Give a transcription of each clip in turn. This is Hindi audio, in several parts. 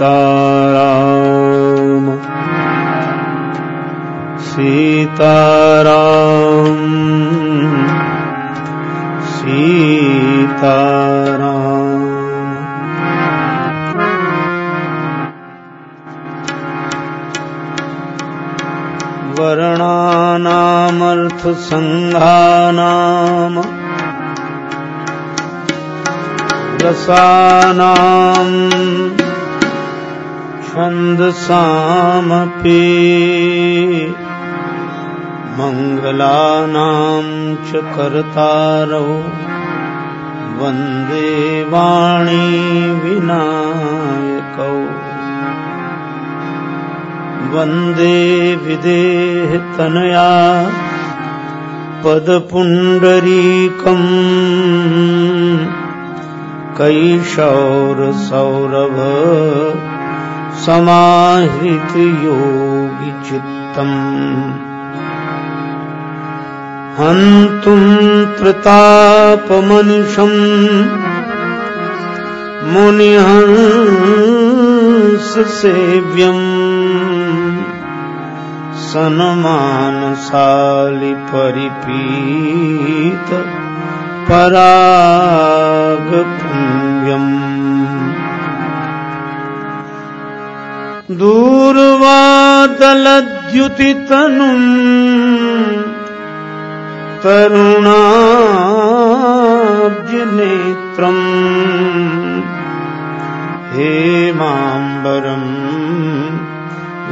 सीताराम। सीताराम। सीताराम। वर्णानामर्थसङ्घानाम् रसानाम् छन्दसामपि मङ्गलानां च कर्तारौ वन्दे वाणी विनायकौ। वन्दे विदेहतनया पदपुण्डरीकम् कैशौरसौरभ समाहृतयोगिचित्तम्। हन्तुम् प्रतापमनिषम् मुनिहंससेव्यम्। सनमानसालिपरिपीत परागपुण्यम् दूर्वादलद्युतितनुम् तरुणाब्जनेत्रम् हेमाम्बरम्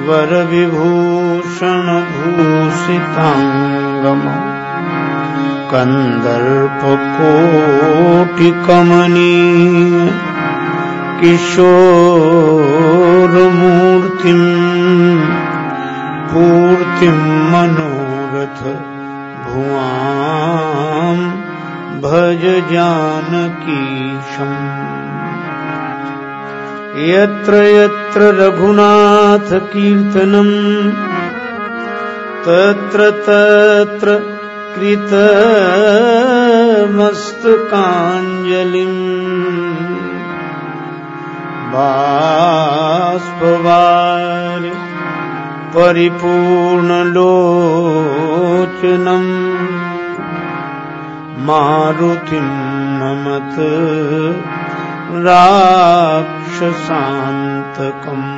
वरविभूषणभूषिताङ्गम कन्दर्पकोटिकमनीय किशोरमूर्तिम् पूर्तिम् मनोरथ भुवाम् भज जानकीशम् यत्र यत्र रघुनाथकीर्तनम् तत्र तत्र कृतमस्तकाञ्जलिम् बाष्पवारि परिपूर्णलोचनम् मारुतिम् नमत राक्षसान्तकम्।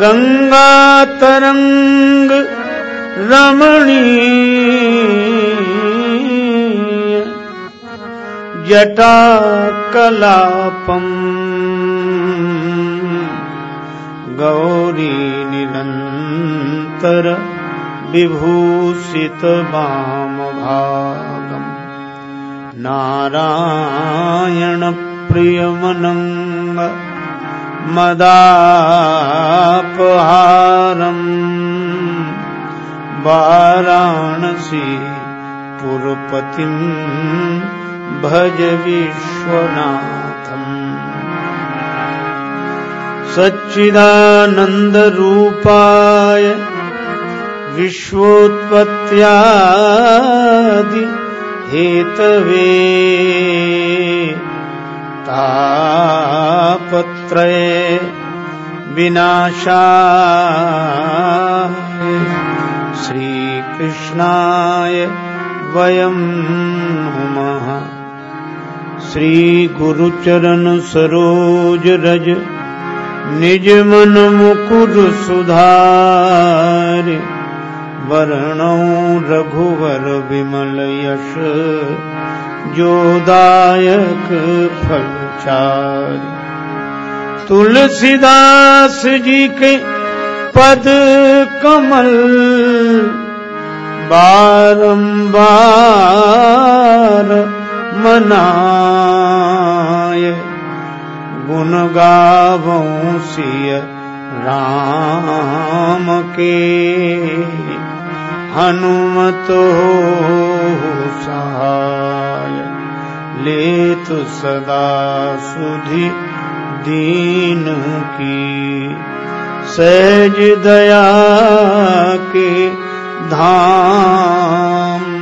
गङ्गातरङ्ग रमणीय जटाकलापम् गौरी निरन्तर विभूषितवामभागम् मदापहारम्। वाराणसी पुरपतिम् भज विश्वनाथम्। सच्चिदानन्दरूपाय विश्वोत्पत्त्यादि हेतवे तापत्रये विनाशाय श्रीकृष्णाय वयं नुमः श्रीगुरुचरणसरोजरज निजमनमुकुर सुधार। वर्णौ रघुवर विमल यश जोदायक फलचारि तुलसीदास जी के पद कमल बारंबार मनाय गुण गावों राम के। हनुमत सहाय ले तो सदा सुधि दीन की। सहज दया के धाम।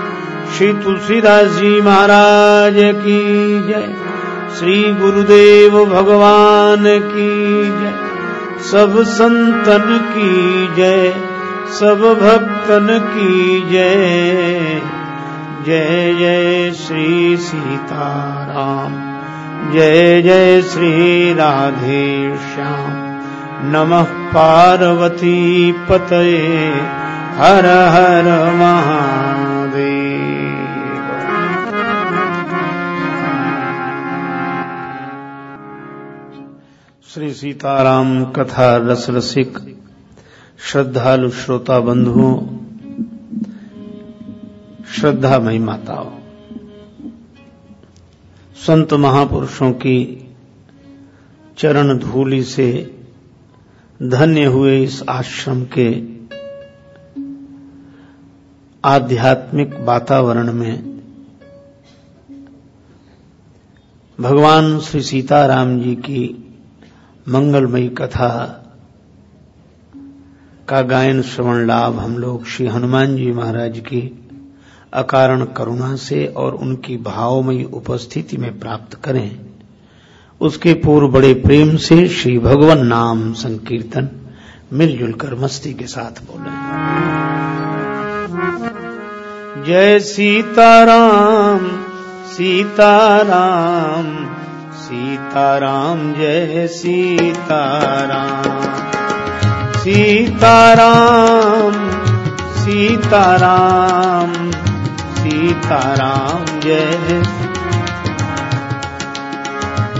श्री तुलसीदास जी महाराज की जय। श्री गुरुदेव भगवान की जय। सब संतन की जय, सब भक्तन की जय। जय जय श्री सीताराम। जय जय श्री राधे श्याम। नमः पार्वती पतये। हर हर महादेव। श्री सीताराम कथा रस रसिक श्रद्धालु श्रोता बंधुओं, श्रद्धा मई माताओं, संत महापुरुषों की चरण धूलि से धन्य हुए इस आश्रम के आध्यात्मिक वातावरण में भगवान श्री सीताराम जी की मंगलमयी कथा का गायन श्रवण लाभ हम लोग श्री हनुमान जी महाराज की अकारण करुणा से और उनकी भावमयी उपस्थिति में प्राप्त करें। उसके पूर्व बड़े प्रेम से श्री भगवान नाम संकीर्तन मिलजुल कर मस्ती के साथ बोले। जय सीताराम सीताराम सीताराम जय सीताराम। सीताराम सीताराम सीताराम जय।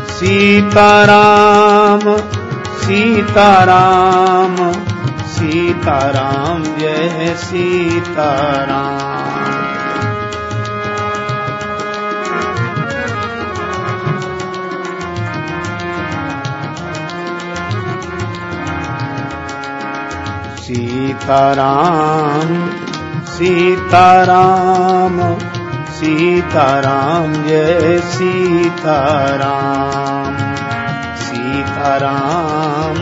सीताराम सीताराम सीताराम जय सीताराम। सीताराम सीताराम सीताराम जय सीताराम सीताराम।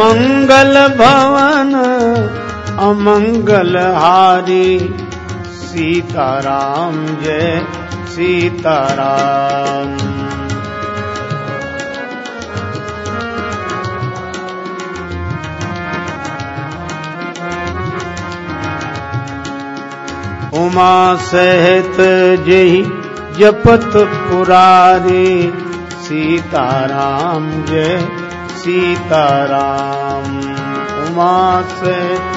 मंगल भवन अमंगल हारी सीताराम जय सीताराम। उमा सहित जही जपत पुरारी सीताराम जय सीताराम। उमा सहित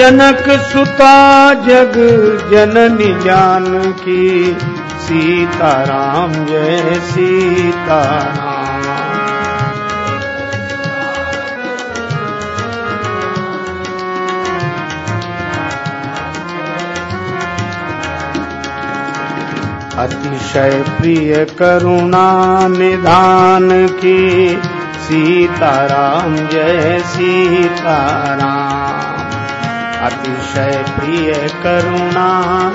जनक सुता जग जननी जान की। सीताराम, जय सीताराम। अतिशय प्रिय करुणा निधान की। सीताराम, जय सीताराम। अतिशय प्रिय करुणा।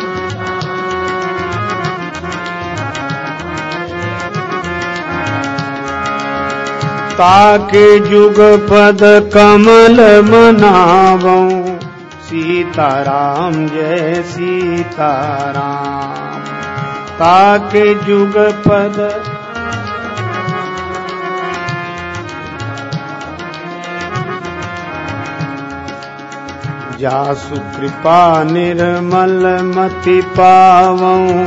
ताके जुग पद कमल मनावो। सीताराम जय सीताराम। ताके जुग पद जासु कृपा निर्मल मति पावो।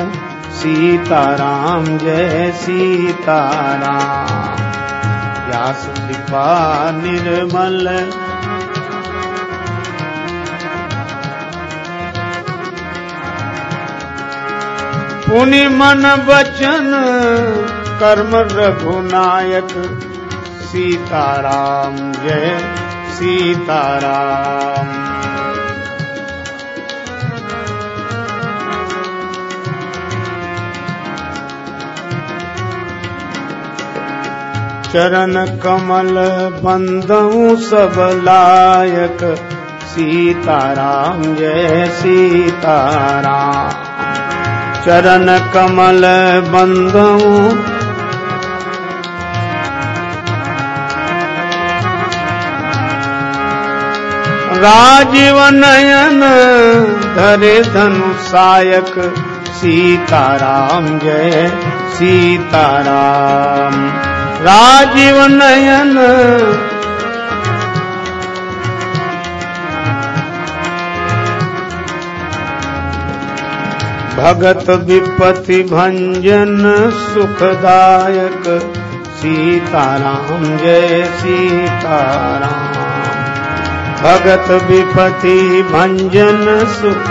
सीताराम जय सीताराम। जासु कृपा निर्मल। पुनि मन बचन कर्म रघुनायक। सीताराम जय सीताराम। चरण कमल बंदऊ सब लायक। सीताराम जय सीताराम। चरण कमल बंदऊ राजीव नयन धरे धनु सायक। सीताराम जय सीताराम। राजीव नयन भगत विपति भंजन सुखदायक। सीताराम जय सीताराम। भगत विपति भंजन सुख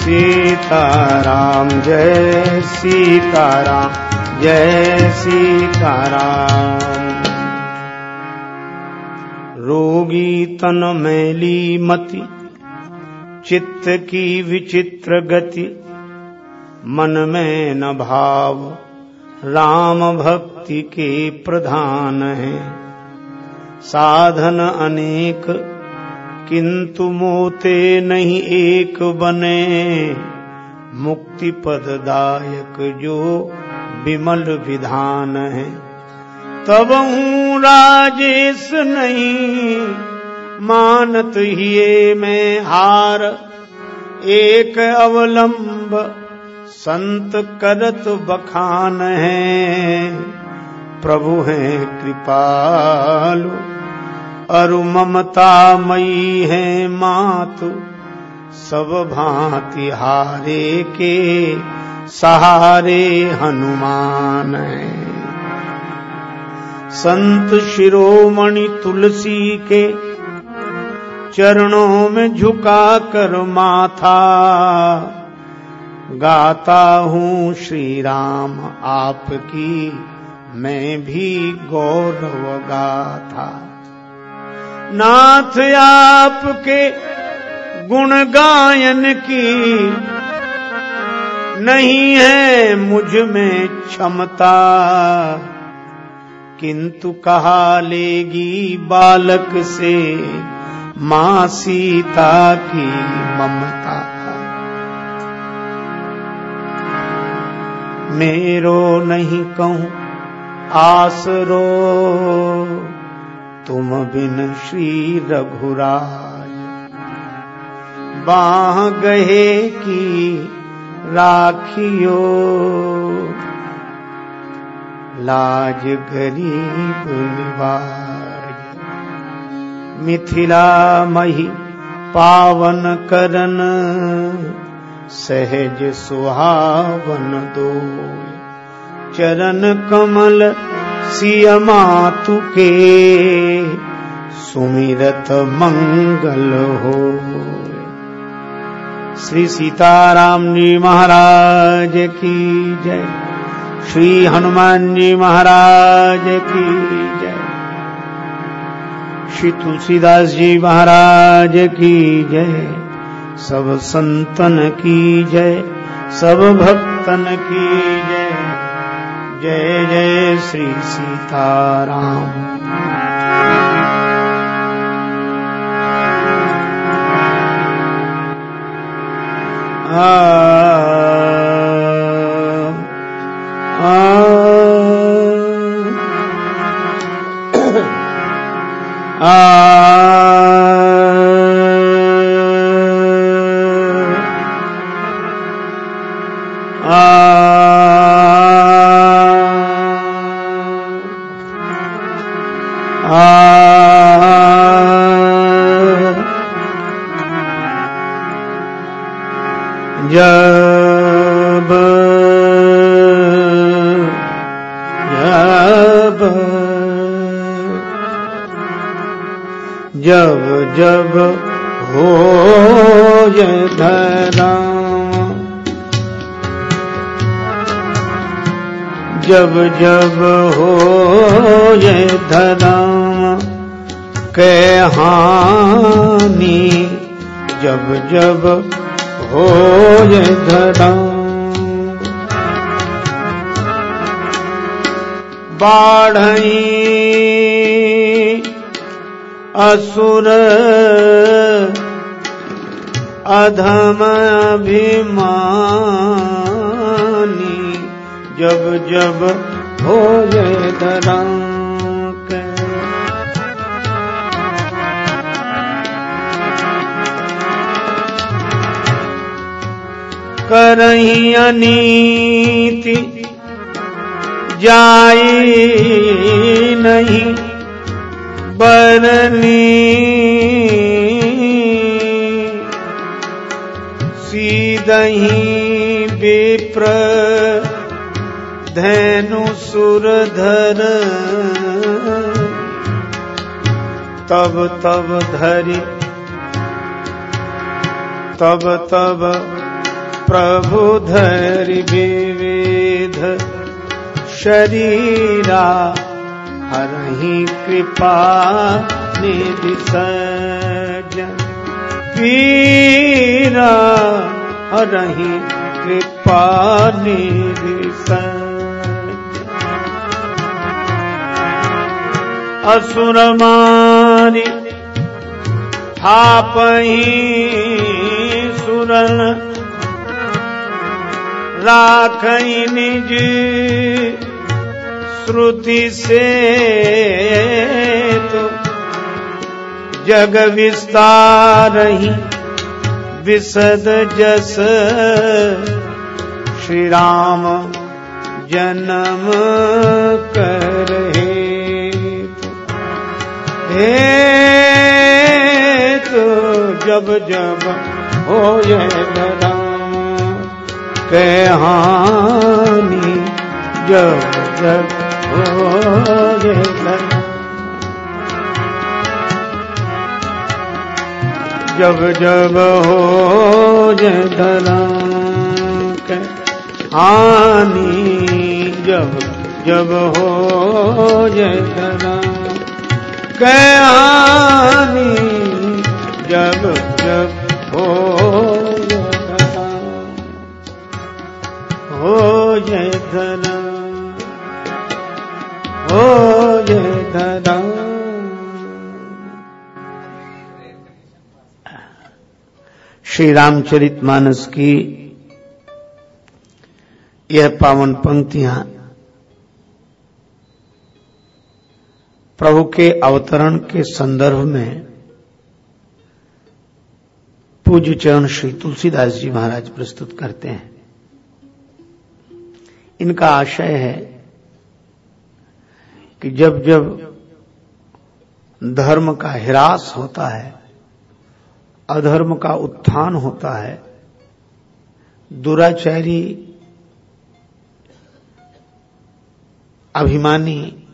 सीताराम, जय सीताराम जय सीताराम। रोगी तन मैली मति, चित्त की विचित्र गति, मन में न भाव, राम भक्ति के प्रधान है। साधन अनेक, किंतु मोते नहीं एक बने। मुक्ति पददायक जो विमल विधान है। तब हूँ राजेश नहीं, मानत हिये में हार। एक अवलंब संत करत बखान है। प्रभु है कृपालु। अरु ममता मई है मातु। सब भांति हारे के सहारे हनुमान है। संत शिरोमणि तुलसी के चरणों में झुका कर माथा। गाता हूँ श्री राम आपकी मैं भी गौरव गाथा नाथ आपके गुण गायन की नहीं है मुझमें क्षमता। किंतु कहा लेगी बालक से माँ सीता की ममता मेरो नहीं कहूँ आसरो। तुम बिन श्री रघुराय बाह गहे की राखियो। लाज गरीब निवाज। मिथिला मही पावन करन। सहज सुहावन दो। चरण कमल सियमा तुके सुमिरत मंगल हो। श्री सीताराम जी महाराज की जय। श्री हनुमान जी महाराज की जय। श्री तुलसीदास जी महाराज की जय। सब संतन की जय, सब भक्तन की जय जय जय श्री सीताराम। जब जब जब हो ये धराम के जब जब हो ये धराम बाढ़ई असुर, अधम अभिमानी जब जब ये दराक करही अनीति जाई नहीं बरनी। सीदही विप्र धैनु सुरधर। तब तब धरि, तब तब प्रभु धरि विविध शरीरा हरहि कृपा निधि सज्जन पीरा हरहि कृपा निधि सज्जन असुर मारी थापही सुरन राखई निज श्रुति से तो जग विस्तार ही विसद जस। श्री राम जन्म कर तो जब जब हो ये राम के जब जब हो ये जब जब हो ये हानि जब जब हो धराम के हानि जब जब हो हो धराम हो धराम श्री की यह पावन पंक्तियाँ प्रभु के अवतरण के संदर्भ में पूज्य चरण श्री तुलसीदास जी महाराज प्रस्तुत करते हैं। इनका आशय है कि जब जब धर्म का हिरास होता है, अधर्म का उत्थान होता है, दुराचारी, अभिमानी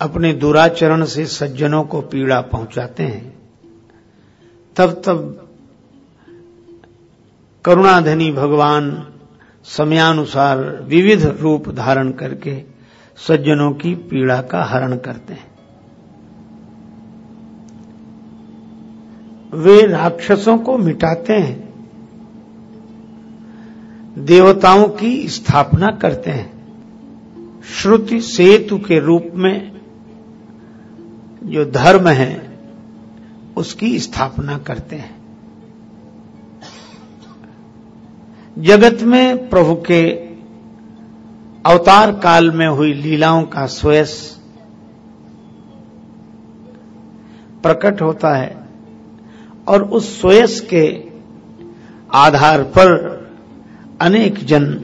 अपने दुराचरण से सज्जनों को पीड़ा पहुंचाते हैं। तब तब करुणाधनी भगवान समयानुसार विविध रूप धारण करके सज्जनों की पीड़ा का हरण करते हैं। वे राक्षसों को मिटाते हैं, देवताओं की स्थापना करते हैं। श्रुति सेतु के रूप में जो धर्म है, उसकी स्थापना करते हैं। जगत में प्रभु के अवतार काल में हुई लीलाओं का स्वयं प्रकट होता है और उस स्वयस के आधार पर अनेक जन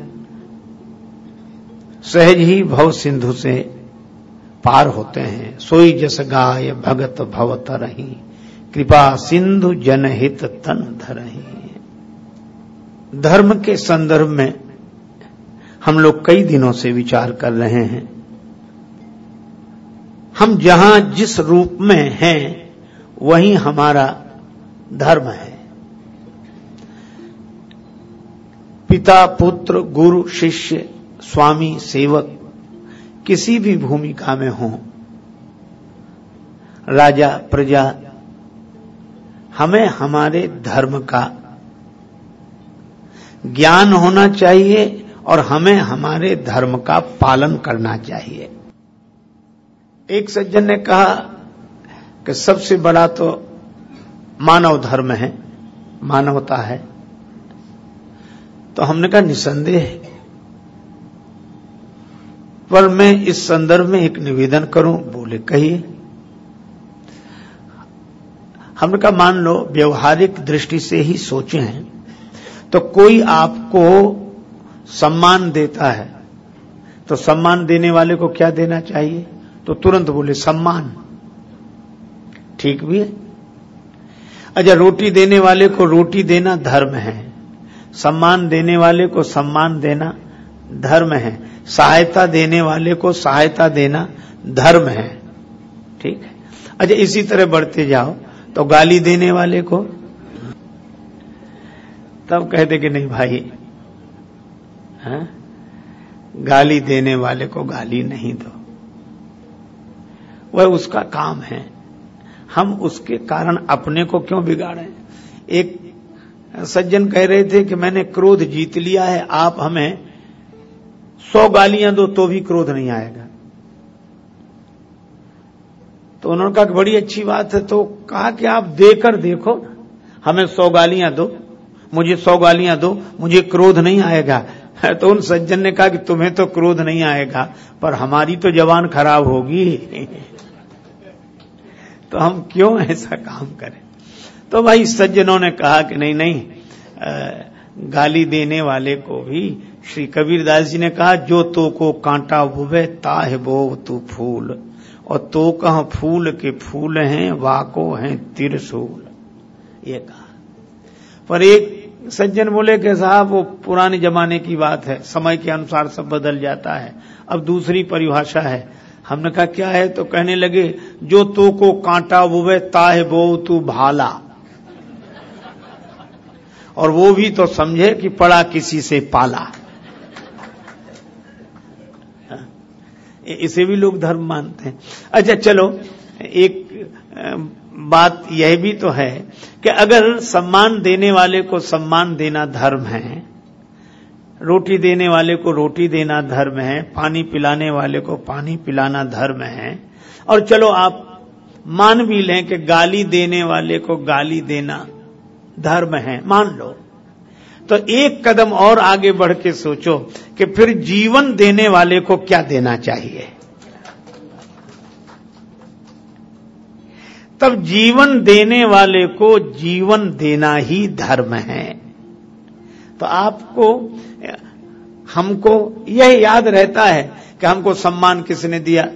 सहज ही भव सिंधु से पार होते हैं। सोई जस गाय भगत भवत रही, कृपा सिंधु जनहित तन धरही। धर्म के संदर्भ में हम लोग कई दिनों से विचार कर रहे हैं। हम जहाँ जिस रूप में हैं, वही हमारा धर्म है। पिता, पुत्र, गुरु, शिष्य, स्वामी, सेवक किसी भी भूमिका में हो। राजा, प्रजा, हमें हमारे धर्म का ज्ञान होना चाहिए और हमें हमारे धर्म का पालन करना चाहिए। एक सज्जन ने कहा कि सबसे बड़ा तो मानव धर्म है, मानवता है। तो हमने कहा, निसंदेह पर मैं इस संदर्भ में एक निवेदन करूँ, बोले, कहिए। हमने कहा, मान लो, व्यवहारिक दृष्टि से ही सोचे हैं तो कोई आपको सम्मान देता है तो सम्मान देने वाले को क्या देना चाहिए? तो तुरंत बोले, सम्मान। ठीक भी है? अच्छा रोटी देने वाले को रोटी देना धर्म है, सम्मान देने वाले को सम्मान देना धर्म है। सहायता देने वाले को सहायता देना धर्म है। ठीक है? अच्छा इसी तरह बढ़ते जाओ। तो गाली देने वाले को? तब कहते कि नहीं भाई है? हाँ? गाली देने वाले को गाली नहीं दो। वह उसका काम है। हम उसके कारण अपने को क्यों बिगाड़े? एक सज्जन कह रहे थे कि मैंने क्रोध जीत लिया है, आप हमें सौ गालियाँ दो तो भी क्रोध नहीं आएगा। तो उन्होंने कहा बड़ी अच्छी बात है तो कहा कि आप देकर देखो हमें सौ गालियाँ दो, मुझे सौ गालियाँ दो, मुझे क्रोध नहीं आएगा। तो उन सज्जन ने कहा कि तुम्हें तो क्रोध नहीं आएगा, पर हमारी तो जवान खराब होगी। तो हम क्यों ऐसा काम करें? तो भाई सज्जनों ने कहा कि नहीं नहीं गाली देने वाले को भी श्री कबीरदास जी ने कहा, जो तो को कांटा बुबे ताह बो तू फूल। और तो कहा फूल के फूल हैं, वाको हैं तिरसूल। ये कहा। पर एक सज्जन बोले कि साहब, वो पुराने जमाने की बात है, समय के अनुसार सब बदल जाता है। अब दूसरी परिभाषा है। हमने कहा, क्या है? तो कहने लगे, जो तो को कांटा वो ताहे बो तू भाला। और वो भी तो समझे कि पड़ा किसी से पाला। इसे भी लोग धर्म मानते हैं। अच्छा चलो, एक बात यह भी तो है कि अगर सम्मान देने वाले को सम्मान देना धर्म है, रोटी देने वाले को रोटी देना धर्म है, पानी पिलाने वाले को पानी पिलाना धर्म है, और चलो आप मान भी लें कि गाली देने वाले को गाली देना धर्म है, मान लो। तो एक कदम और आगे बढ़ के सोचो कि फिर जीवन देने वाले को क्या देना चाहिए। तब जीवन देने वाले को जीवन देना ही धर्म है। तो आपको, हमको यह याद रहता है कि हमको सम्मान किसने दिया?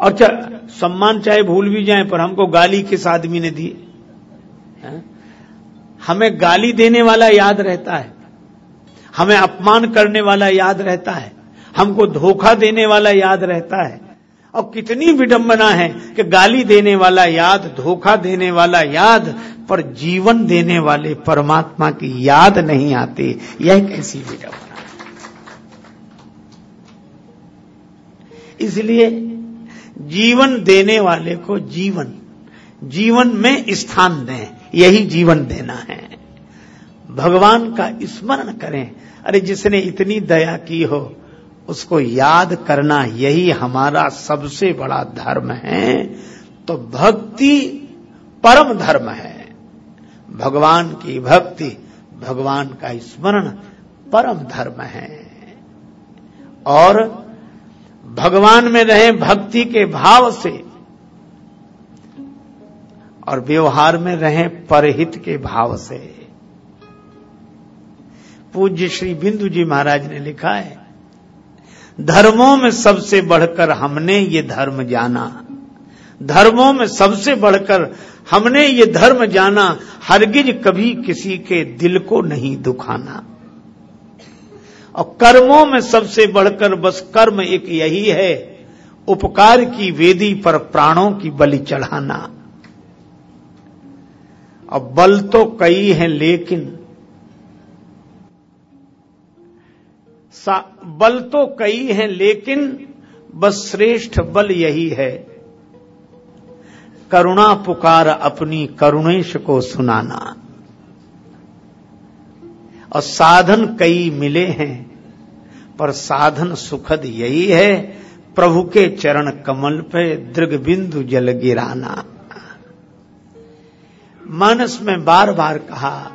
और सम्मान चाहे भूल भी जाए, पर हमको गाली किस आदमी ने दी? हमें गाली देने वाला याद रहता है। हमें अपमान करने वाला याद रहता है। हमको धोखा देने वाला याद रहता है। और कितनी विडंबना है कि गाली देने वाला याद, धोखा देने वाला याद, पर जीवन देने वाले परमात्मा की याद नहीं आती। यह कैसी विडंबना? इसलिए जीवन देने वाले को जीवन जीवन में स्थान दें। यही जीवन देना है। भगवान का स्मरण करें। अरे जिसने इतनी दया की हो, उसको याद करना यही हमारा सबसे बड़ा धर्म है। तो भक्ति परम धर्म है। भगवान की भक्ति, भगवान का स्मरण परम धर्म है। और भगवान में रहे, भक्ति के भाव से और व्यवहार में रहे परहित के भाव से। पूज्य श्री बिंदु जी महाराज ने लिखा है, धर्मों में सबसे बढ़कर हमने ये धर्म जाना। धर्मों में सबसे बढ़कर हमने ये धर्म जाना, हरगिज कभी किसी के दिल को नहीं दुखाना। और कर्मों में सबसे बढ़कर बस कर्म एक यही है, उपकार की वेदी पर प्राणों की बलि चढ़ाना। और बल तो कई हैं, लेकिन बल तो कई हैं, लेकिन बस श्रेष्ठ बल यही है। करुणा पुकार अपनी करुणेश को सुनाना। और साधन कई मिले हैं, पर साधन सुखद यही है, प्रभु के चरण कमल पे दृग बिंदु जल गिराना। मानस में बार बार कहा,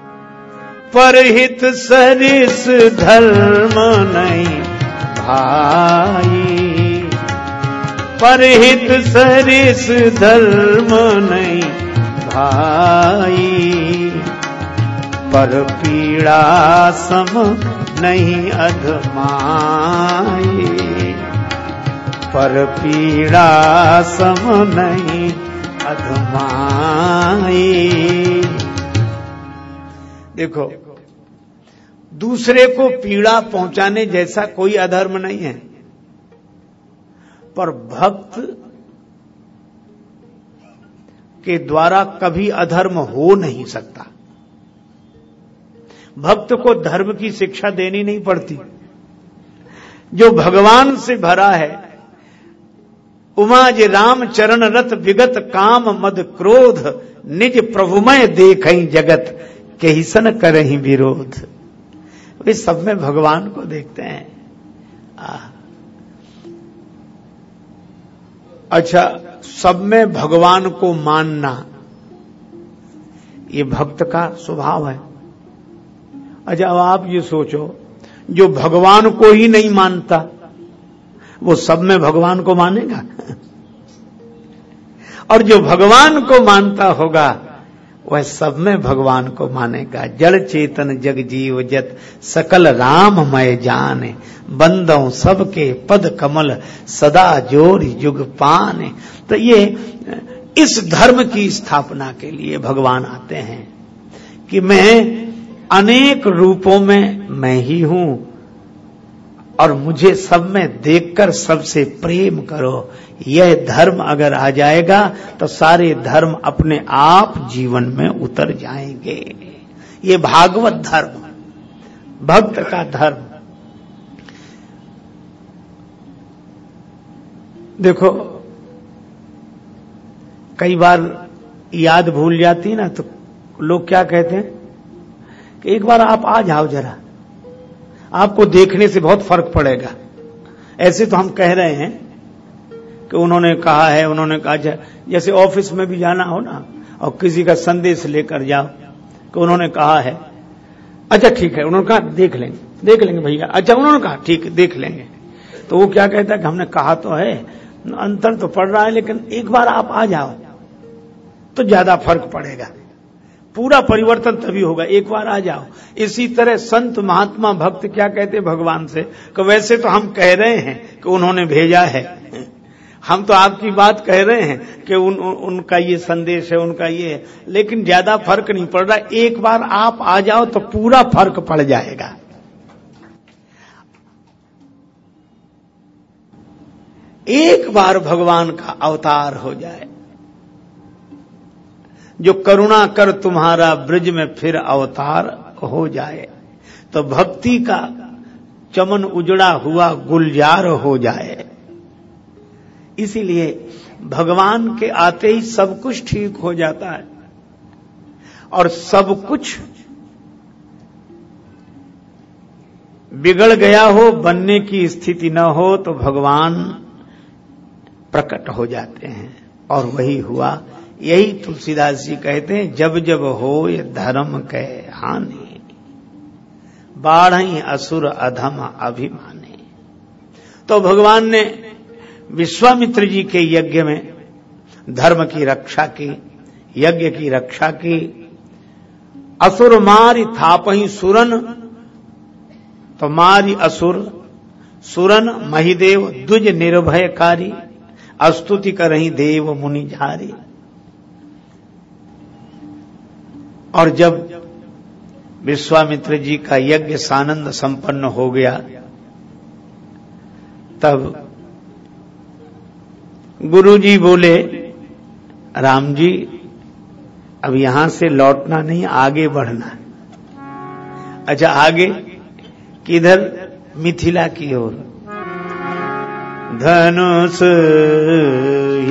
परहित सरिस धर्म नहीं भाई। परहित सरिस धर्म नहीं भाई। पर पीड़ा सम नहीं अधमाई। पर पीड़ा सम नहीं अधमाई। देखो, दूसरे को पीड़ा पहुँचाने जैसा कोई अधर्म नहीं है, पर भक्त के द्वारा कभी अधर्म हो नहीं सकता। भक्त को धर्म की शिक्षा देनी नहीं पड़ती। जो भगवान से भरा है उमाज राम चरण रथ विगत काम मद क्रोध निज प्रभुमय देख जगत के सन करही विरोध। वे सब में भगवान को देखते हैं। आ, अच्छा सब में भगवान को मानना ये भक्त का स्वभाव है। अच्छा अब आप ये सोचो जो भगवान को ही नहीं मानता वो सब में भगवान को मानेगा। और जो भगवान को मानता होगा, वह सब में भगवान को मानेगा। जड़ चेतन जग जीव जत, सकल राम राममय जान। बंदों सबके पद कमल, सदा ज़ोर युग पान। तो ये, इस धर्म की स्थापना के लिए भगवान आते हैं कि मैं अनेक रूपों में मैं ही हूँ और मुझे सब में देखकर सबसे प्रेम करो। यह धर्म अगर आ जाएगा तो सारे धर्म अपने आप जीवन में उतर जाएँगे। ये भागवत धर्म, भक्त का धर्म। देखो, कई बार याद भूल जाती ना तो लोग क्या कहते हैं कि एक बार आप आ जाओ जरा, आपको देखने से बहुत फ़र्क पड़ेगा। ऐसे तो हम कह रहे हैं कि उन्होंने कहा है, उन्होंने कहा जैसे ऑफ़िस में भी जाना हो ना, और किसी का संदेश लेकर जाओ, कि उन्होंने कहा है। अच्छा ठीक है, उन्होंने कहा, देख लेंगे देख लेंगे भैया। अच्छा उन्होंने कहा, ठीक देख लेंगे। तो वो क्या कहता है कि हमने कहा तो है, अंतर तो पड़ रहा है, लेकिन एक बार आप आ जाओ तो ज़्यादा फ़र्क पड़ेगा। पूरा परिवर्तन तभी होगा। एक बार आ जाओ। इसी तरह संत महात्मा भक्त क्या कहते भगवान से? कि वैसे तो हम कह रहे हैं कि उन्होंने भेजा है। हम तो आपकी बात कह रहे हैं कि उन, उन, उनका ये संदेश है उनका ये है। लेकिन ज़्यादा फ़र्क नहीं पड़ रहा। एक बार आप आ जाओ तो पूरा फ़र्क पड़ जाएगा। एक बार भगवान का अवतार हो जाए। जो करुणा कर तुम्हारा ब्रज में फिर अवतार हो जाए। तो भक्ति का चमन उजड़ा हुआ गुलजार हो जाए। इसीलिए भगवान के आते ही सब कुछ ठीक हो जाता है। और सब कुछ बिगड़ गया हो, बनने की स्थिति न हो तो भगवान प्रकट हो जाते हैं। और वही हुआ यही तुलसीदास जी कहते हैं, जब जब हो ये धर्म के हानि। बाढ़ असुर अधम अभिमाने। तो भगवान ने विश्वामित्र जी के यज्ञ में धर्म की रक्षा की, यज्ञ की रक्षा की। असुर मारी थापही सुरन तो मारी असुर सुरन महिदेव द्विज निर्भयकारी, अस्तुति करही देव मुनि झारी। और जब विश्वामित्र जी का यज्ञ सानंद संपन्न हो गया, तब गुरु जी बोले, राम जी, अब यहाँ से लौटना नहीं, आगे बढ़ना। अच्छा आगे किधर मिथिला की ओर? धनुष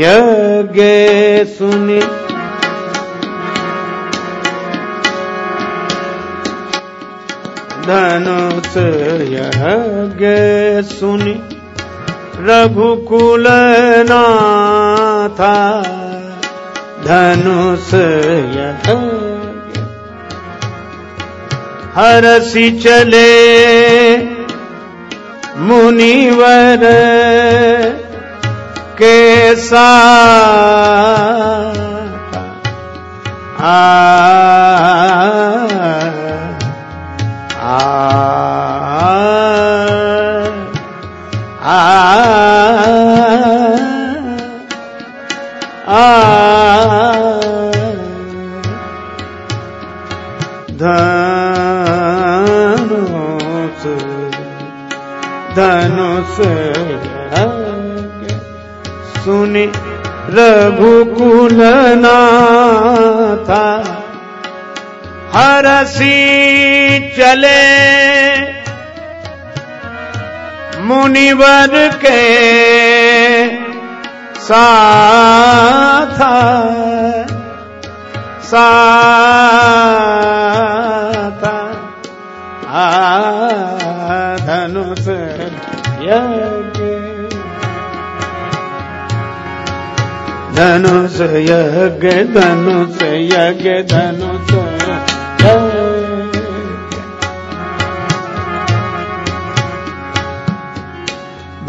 यज्ञ सुनी धनुष यज्ञ सुनी। रघुकुल नाथा धनुष हरसी चले मुनिवर के साथ आ राम चले। मुनिवर के साथ साथ धनुष यज्ञ। धनुष यज्ञ धनुष यज्ञ धनुष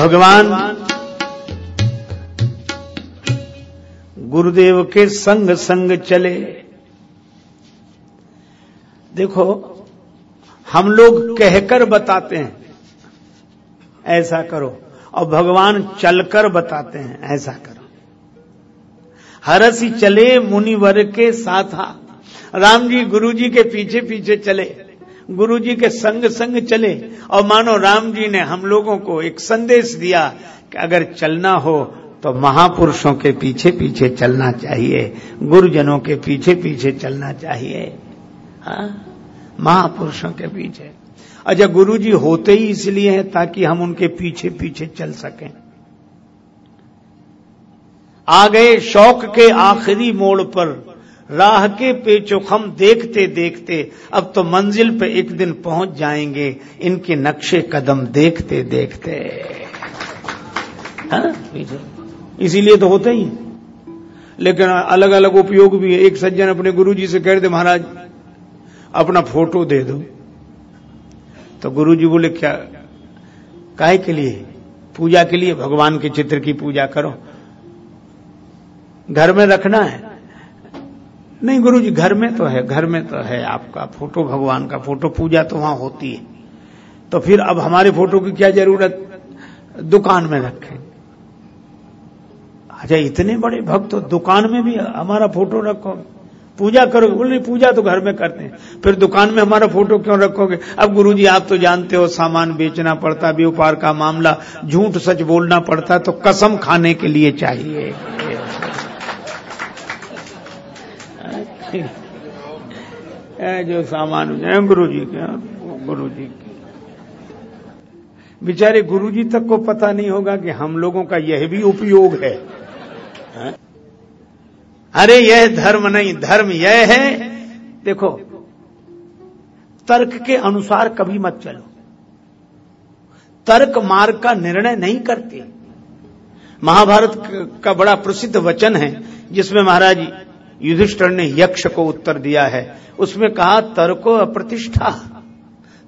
भगवान, गुरुदेव के संग संग चले। देखो, हम लोग कहकर बताते हैं, ऐसा करो, और भगवान चलकर बताते हैं, ऐसा करो। हरसी चले मुनिवर के साथा राम जी गुरु जी के पीछे पीछे चले। गुरु जी के संग संग चले और मानो राम जी ने हम लोगों को एक संदेश दिया कि अगर चलना हो तो महापुरुषों के पीछे पीछे चलना चाहिए, गुरुजनों के पीछे पीछे चलना चाहिए। हाँ? महापुरुषों के पीछे। अच्छा गुरु जी होते ही इसलिए हैं ताकि हम उनके पीछे पीछे चल सकें। आ गए शौक के आखिरी मोड़ पर। राह के पेचोखम देखते देखते अब तो मंजिल पे एक दिन पहुँच जाएँगे, इनके नक्शे कदम देखते देखते। हाँ? इसीलिए तो होते ही लेकिन अलग अलग उपयोग भी है। एक सज्जन अपने गुरु जी से कह रहे महाराज, अपना फ़ोटो दे दो। तो गुरु जी बोले, क्या काय के लिए? पूजा के लिए? भगवान के चित्र की पूजा करो। घर में रखना है। नहीं गुरु जी घर में तो है, घर में तो है आपका फ़ोटो, भगवान का फ़ोटो, पूजा तो वहाँ होती है। तो फिर अब हमारे फ़ोटो की क्या ज़रूरत? दुकान में रखें। अच्छा इतने बड़े भक्त तो दुकान में भी हमारा फ़ोटो रखो। पूजा करोगे बोले पूजा तो घर में करते हैं। फिर दुकान में हमारा फ़ोटो क्यों रखोगे? अब गुरुजी, आप तो जानते हो, सामान बेचना पड़ता, व्यापार का मामला, झूठ सच बोलना पड़ता तो कसम खाने के लिए चाहिए। जो सामान गुरु जी के गुरु जी के। बेचारे गुरुजी तक को पता नहीं होगा कि हम लोगों का यह भी उपयोग है। अरे यह धर्म नहीं, धर्म यह है, देखो, तर्क के अनुसार कभी मत चलो। तर्क मार्ग का निर्णय नहीं करते। महाभारत का बड़ा प्रसिद्ध वचन है, जिसमें महाराज युधिष्ठर ने यक्ष को उत्तर दिया है। उसमें कहा, तर्को अप्रतिष्ठा।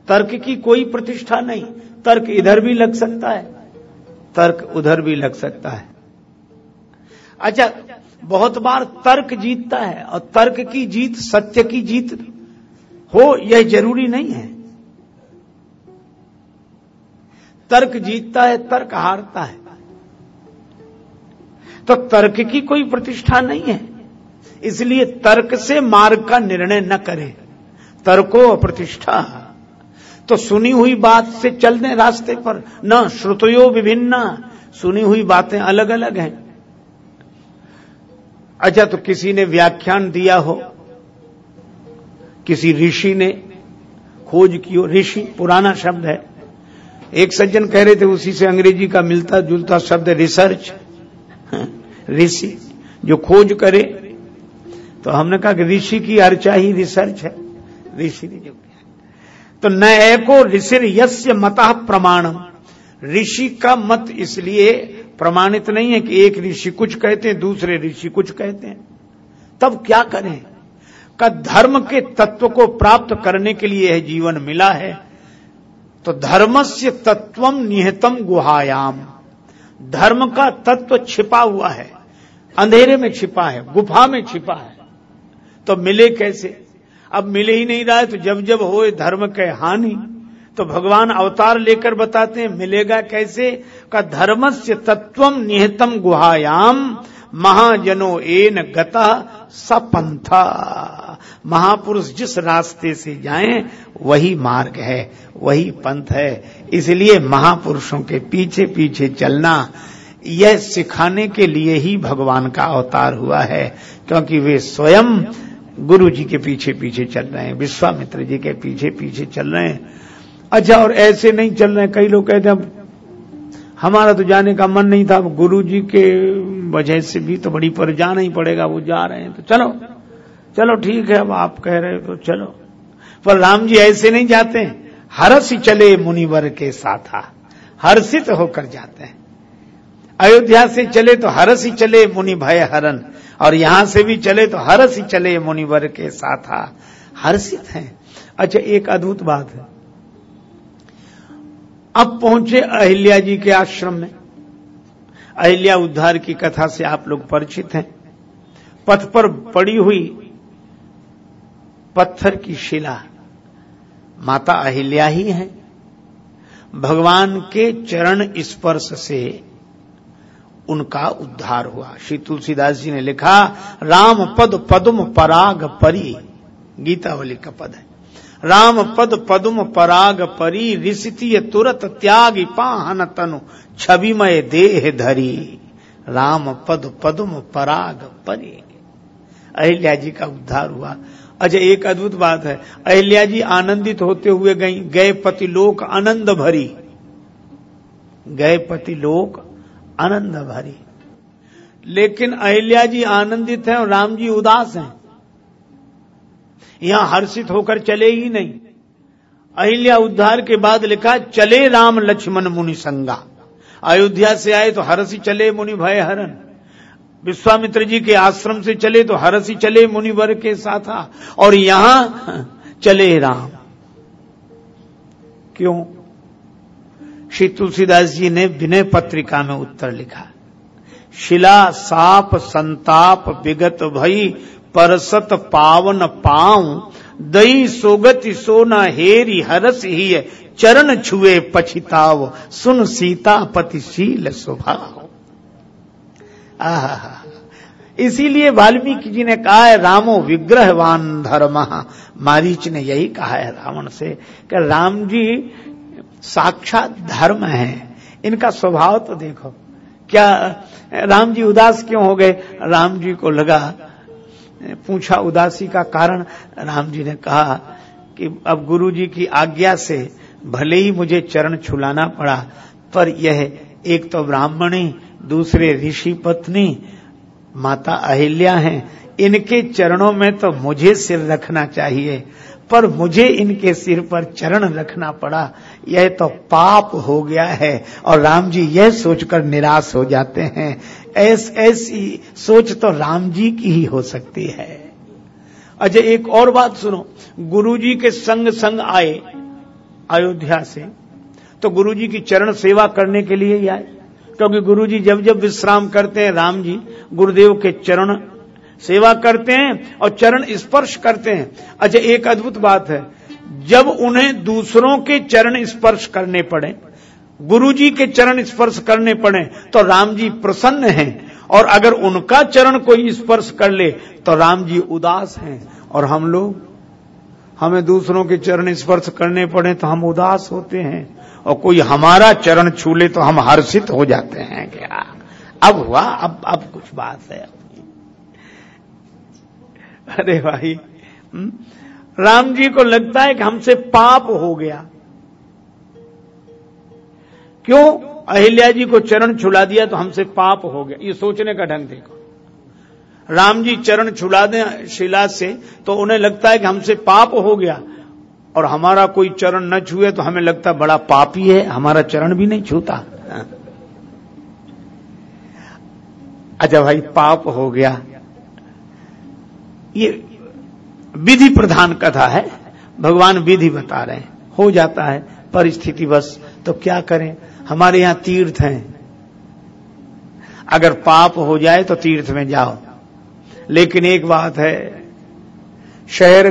तर्क की कोई प्रतिष्ठा नहीं। तर्क इधर भी लग सकता है। तर्क उधर भी लग सकता है। अच्छा बहुत बार तर्क जीतता है और तर्क की जीत सत्य की जीत हो, यह ज़रूरी नहीं है। तर्क जीतता है, तर्क हारता है। तो तर्क की कोई प्रतिष्ठा नहीं है। इसलिए तर्क से मार्ग का निर्णय न करें। तर्को प्रतिष्ठा। तो सुनी हुई बात से चलने रास्ते पर न, श्रुतयो विभिन्न। सुनी हुई बातें अलग अलग हैं। अच्छा तो किसी ने व्याख्यान दिया हो? किसी ऋषि ने? खोज की हो? ऋषि, पुराना शब्द है। एक सज्जन कह रहे थे, उसी से अंग्रेज़ी का मिलता जुलता शब्द रिसर्च। ऋषि, जो खोज करे तो हमने कहा कि ऋषि की अर्चा ही रिसर्च है। ऋषि ने जो किया तो न एको ऋषि यस्य मता प्रमाणम। ऋषि का मत इसलिए प्रमाणित नहीं है कि एक ऋषि कुछ कहते हैं, दूसरे ऋषि कुछ कहते हैं। तब क्या करें? का धर्म के तत्व को प्राप्त करने के लिए यह जीवन मिला है तो धर्म से तत्व निहतम गुहायाम। धर्म का तत्व छिपा हुआ है। अंधेरे में छिपा है, गुफा में छिपा है। तो मिले कैसे? अब मिले ही नहीं रहा है तो जब जब हो धर्म के हानि तो भगवान अवतार लेकर बताते हैं, मिलेगा कैसे? का धर्म से तत्व निहतम गुहायाम महाजनो एन गता सपंथा महापुरुष जिस रास्ते से जाएँ, वही मार्ग है, वही पंथ है। इसलिए महापुरुषों के पीछे पीछे चलना, यह सिखाने के लिए ही भगवान का अवतार हुआ है, क्योंकि वे स्वयं गुरु जी के पीछे पीछे चल रहे हैं, विश्वामित्र जी के पीछे पीछे चल रहे हैं। अच्छा और ऐसे नहीं चल रहे कई लोग कहते हैं हमारा तो जाने का मन नहीं था गुरु जी के वजह से भी तो बड़ी पर जाना ही पड़ेगा, वो जा रहे हैं। तो चलो चलो ठीक है, अब आप कह रहे हो तो चलो। पर राम जी ऐसे नहीं जाते हरस चले मुनिवर के साथ हर्षित होकर जाते हैं। अयोध्या से चले तो हरस ही चले मुनि भय हरन। और यहाँ से भी चले तो हरस ही चले मुनिवर के साथ हर्षित हैं। अच्छा एक अद्भुत बात है। अब पहुँचे अहिल्या जी के आश्रम में। अहिल्या उद्धार की कथा से आप लोग परिचित हैं। पथ पर पड़ी हुई पत्थर की शिला। माता अहिल्या ही है। भगवान के चरण स्पर्श से उनका उद्धार हुआ। श्री तुलसीदास जी ने लिखा, राम पद पदुम पराग परी। गीतावली का पद है। राम पद पदुम पराग परी ऋषितीय तुरत त्याग पाहन तनु, छविमय देह धरी। राम पद पदुम पराग परी। अहिल्या जी का उद्धार हुआ। अच्छा एक अद्भुत बात है। अहिल्या जी आनंदित होते हुए गई, गए पतिलोक आनंद भरी। गए पतिलोक आनंद भरी लेकिन अहिल्या जी आनंदित हैं और राम जी उदास हैं। यहाँ हर्षित होकर चले ही नहीं। अहिल्या उद्धार के बाद लिखा, चले राम लक्ष्मण मुनि संगा। अयोध्या से आए तो हरसी चले मुनि भय हरण विश्वामित्र जी के आश्रम से चले तो हरसी चले मुनिवर के साथ। और यहाँ चले राम। क्यों? श्री तुलसीदास जी ने विनय पत्रिका में उत्तर लिखा, शिला साप संताप विगत भई परसत पावन पाऊ, दई सोगति सोना हेरी हरस ही है चरण छुए पछिताव, सुन सीता पतिशील स्वभाव. इसीलिए वाल्मीकि जी ने कहा है, रामो विग्रहवान धर्म। मारीच ने यही कहा है रावण से, कि राम जी साक्षात धर्म है। इनका स्वभाव तो देखो। क्या राम जी उदास क्यों हो गए? राम जी को लगा, पूछा उदासी का कारण। राम जी ने कहा कि अब गुरु जी की आज्ञा से भले ही मुझे चरण छुलाना पड़ा, पर यह एक तो ब्राह्मणी, दूसरे ऋषि पत्नी, माता अहिल्या हैं। इनके चरणों में तो मुझे सिर रखना चाहिए। पर मुझे इनके सिर पर चरण रखना पड़ा। यह तो पाप हो गया है। और राम जी यह सोचकर निराश हो जाते हैं। ऐस, ऐसी सोच तो राम जी की ही हो सकती है। अच्छा एक और बात सुनो। गुरु जी के संग संग आए अयोध्या से। तो गुरु जी की चरण सेवा करने के लिए ही आए। क्योंकि गुरु जी जब जब विश्राम करते हैं राम जी गुरुदेव के चरण सेवा करते हैं और चरण स्पर्श करते हैं। अच्छा एक अद्भुत बात है। जब उन्हें दूसरों के चरण स्पर्श करने पड़े गुरु जी के चरण स्पर्श करने पड़े तो राम जी प्रसन्न हैं। और अगर उनका चरण कोई स्पर्श कर ले तो राम जी उदास हैं। और हम लोग, हमें दूसरों के चरण स्पर्श करने पड़े तो हम उदास होते हैं। और कोई हमारा चरण छू ले तो हम हर्षित हो जाते हैं। क्या? अब हुआ, अब अब कुछ बात है। अरे भाई हम्म? राम जी को लगता है कि हमसे पाप हो गया। क्यों? अहिल्या जी को चरण छुला दिया तो हमसे पाप हो गया। ये सोचने का ढंग देखो। राम जी चरण छुला दें शिला से तो उन्हें लगता है कि हमसे पाप हो गया। और हमारा कोई चरण न छुए तो हमें लगता बड़ा पापी है। हमारा चरण भी नहीं छूता। अच्छा भाई, पाप हो गया। ये विधि प्रधान कथा है। भगवान विधि बता रहे हैं। हो जाता है परिस्थिति बस तो क्या करें? हमारे यहाँ तीर्थ हैं। अगर पाप हो जाए तो तीर्थ में जाओ। लेकिन एक बात है, शहर,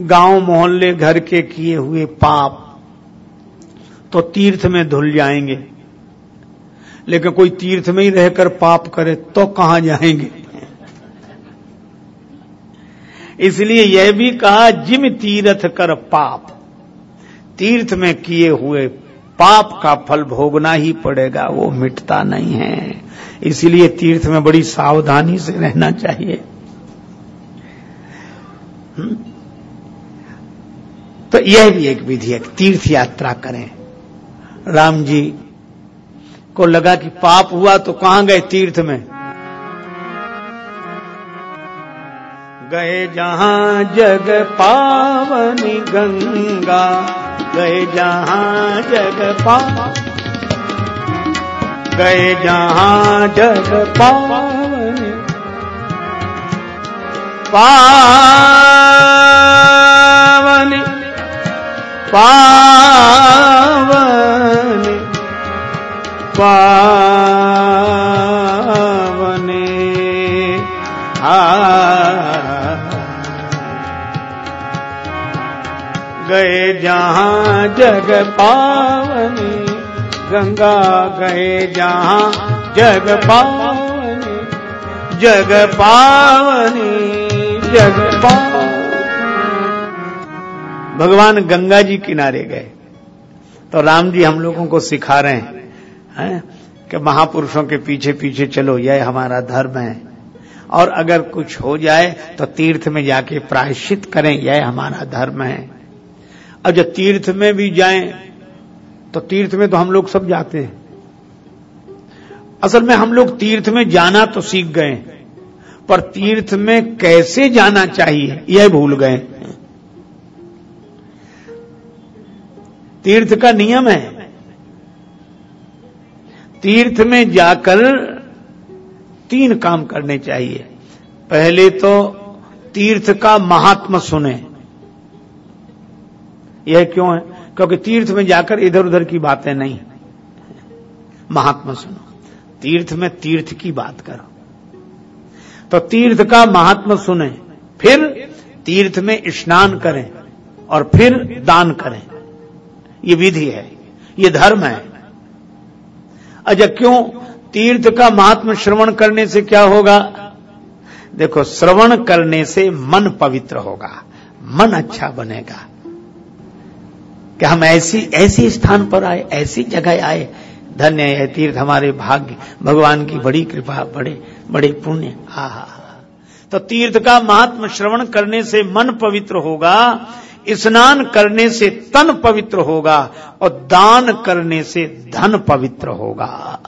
गाँव, मोहल्ले, घर के किए हुए पाप तो तीर्थ में धुल जाएँगे। लेकिन कोई तीर्थ में ही रहकर पाप करे तो कहाँ जाएँगे? इसलिए यह भी कहा, जिम तीर्थ कर पाप। तीर्थ में किए हुए पाप का फल भोगना ही पड़ेगा, वो मिटता नहीं है। इसलिए तीर्थ में बड़ी सावधानी से रहना चाहिए। हम्म? तो यह भी एक विधि है, तीर्थ यात्रा करें। राम जी को लगा कि पाप हुआ तो कहाँ गए तीर्थ में? गए जहाँ जग पावनी गंगा। गए जहाँ जग पाव गए जहाँ जग पावनी। पावनी पावनी। पावनी जहाँ जग पावनी गंगा गए जहाँ जग पावनी जग पावनी जग पावनी। भगवान गंगा जी किनारे गए। तो राम जी हम लोगों को सिखा रहे हैं, हैं कि महापुरुषों के पीछे पीछे चलो यह हमारा धर्म है। और अगर कुछ हो जाए तो तीर्थ में जाके प्रायश्चित करें यह हमारा धर्म है। अब जब तीर्थ में भी जाएँ तो तीर्थ में तो हम लोग सब जाते हैं। असल में हम लोग तीर्थ में जाना तो सीख गए, पर तीर्थ में कैसे जाना चाहिए, यह भूल गए। तीर्थ का नियम है, तीर्थ में जाकर तीन काम करने चाहिए। पहले तो तीर्थ का महात्मा सुने यह क्यों है? क्योंकि तीर्थ में जाकर इधर उधर की बातें नहीं महात्मा सुनो, तीर्थ में तीर्थ की बात करो। तो तीर्थ का महात्मा सुने, फिर तीर्थ में स्नान करें और फिर दान करें। ये विधि है, ये धर्म है। अच्छा क्यों? तीर्थ का महात्मा श्रवण करने से क्या होगा? देखो, श्रवण करने से मन पवित्र होगा, मन अच्छा बनेगा। कि हम ऐसी ऐसी स्थान पर आए, ऐसी जगह आए। धन्य है तीर्थ, हमारे भाग्य। भगवान की बड़ी कृपा, बड़े बड़े पुण्य। हा हा तो तीर्थ का महात्म श्रवण करने से मन पवित्र होगा, स्नान करने से तन पवित्र होगा, और दान करने से धन पवित्र होगा।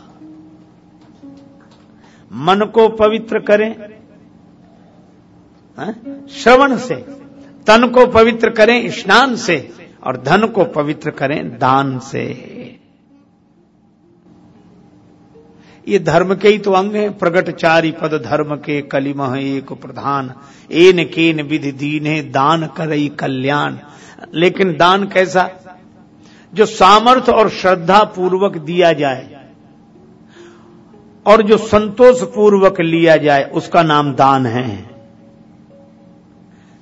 मन को पवित्र करें। हाँ? श्रवण से। तन को पवित्र करें, स्नान से। और धन को पवित्र करें दान से। ये धर्म के ही तो अंग है प्रगट चारी पद धर्म के कलिमह एक प्रधान। एन केन विधि दीन दान करई कल्याण। लेकिन दान कैसा? जो सामर्थ्य और श्रद्धा पूर्वक दिया जाए और जो संतोष पूर्वक लिया जाए, उसका नाम दान है।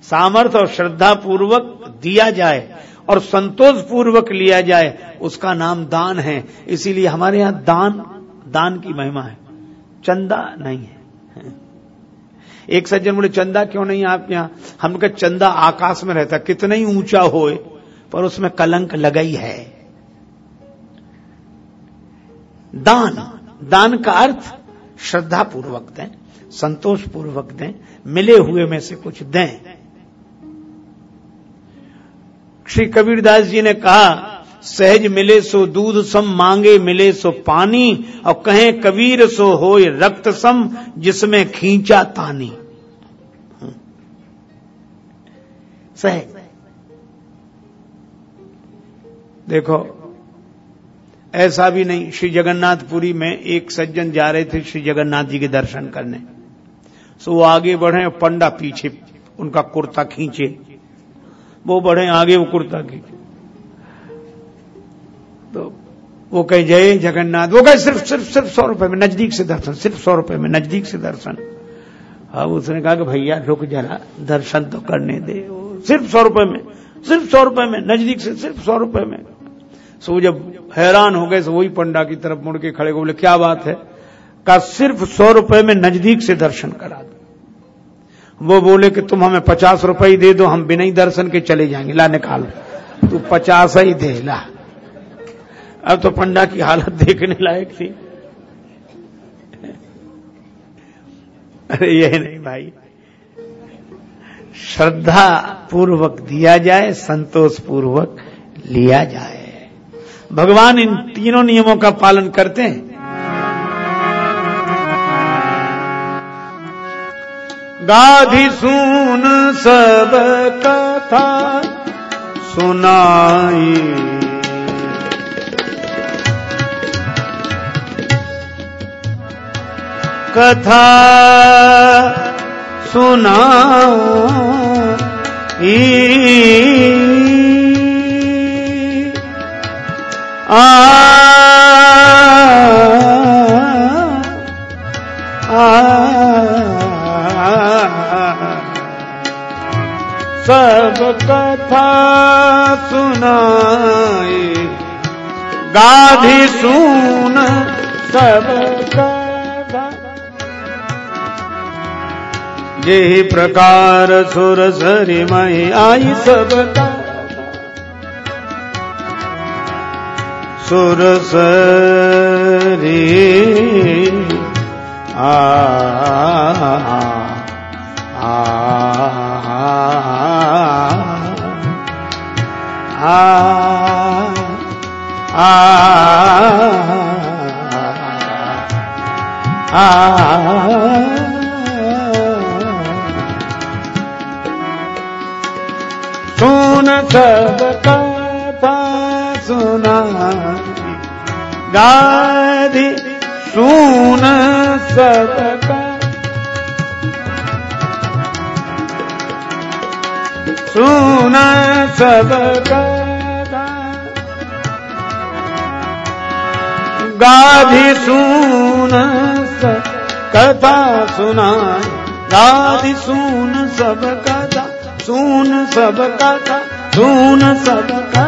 सामर्थ्य और श्रद्धा पूर्वक दिया जाए और संतोष पूर्वक लिया जाए, उसका नाम दान है। इसीलिए हमारे यहाँ दान दान की महिमा है। चंदा नहीं है। एक सज्जन बोले, चंदा क्यों नहीं आप यहाँ? हम कहा, चंदा आकाश में रहता कितना ही ऊँचा होए, पर उसमें कलंक लगा ही। है दान दान का अर्थ श्रद्धा पूर्वक दें संतोष पूर्वक दें, मिले हुए में से कुछ दें। श्री कबीरदास जी ने कहा, सहज मिले सो दूध सम, मांगे मिले सो पानी, और कहें कबीर सो हो रक्त सम, जिसमें खींचा तानी। सहज। देखो, ऐसा भी नहीं, श्री जगन्नाथपुरी में एक सज्जन जा रहे थे श्री जगन्नाथ जी के दर्शन करने। सो वो आगे बढ़े पंडा पीछे उनका कुर्ता खींचे। वो बढ़े, आगे वो कुर्ता की तो वो कहे जय जगन्नाथ, वो कहे, सिर्फ़ सिर्फ़ सिर्फ़ सौ रुपए में, नज़दीक से दर्शन, सिर्फ़ सौ रुपए में, नज़दीक से दर्शन। अब उसने कहा कि भैया, रुक जरा, दर्शन तो करने दे। सिर्फ़ सौ रुपए में, सिर्फ़ सौ रुपए में, नज़दीक से सिर्फ़ सौ रुपए में। सो जब हैरान हो गए तो वही पंडा की तरफ़ मुड़ के खड़े बोले, क्या बात है? कहा, सिर्फ़ सौ रुपए में नज़दीक से दर्शन करा दो। वो बोले कि तुम हमें पचास रुपए ही दे दो, हम बिना ही दर्शन के चले जाएँगे। ला निकाल। तू पचास ही दे, ला। अब तो पंडा की हालत देखने लायक थी। अरे ये नहीं भाई। श्रद्धा पूर्वक दिया जाए संतोष पूर्वक लिया जाए। भगवान इन तीनों नियमों का पालन करते हैं। गाधी सुन सब कथा सुनाई। कथा सुना आ सब कथा सुनाए गाधी सुन सब जे प्रकार सुर सरी मई आई सब सुर सरी आ आ, आ, आ, आ। सुन सब कथा सुना गाधी सुन सब सुना सब गाधी सुन सब कथा सुना। गाधी सुन सब कथा, सुन सब कथा, सुन सब कथा।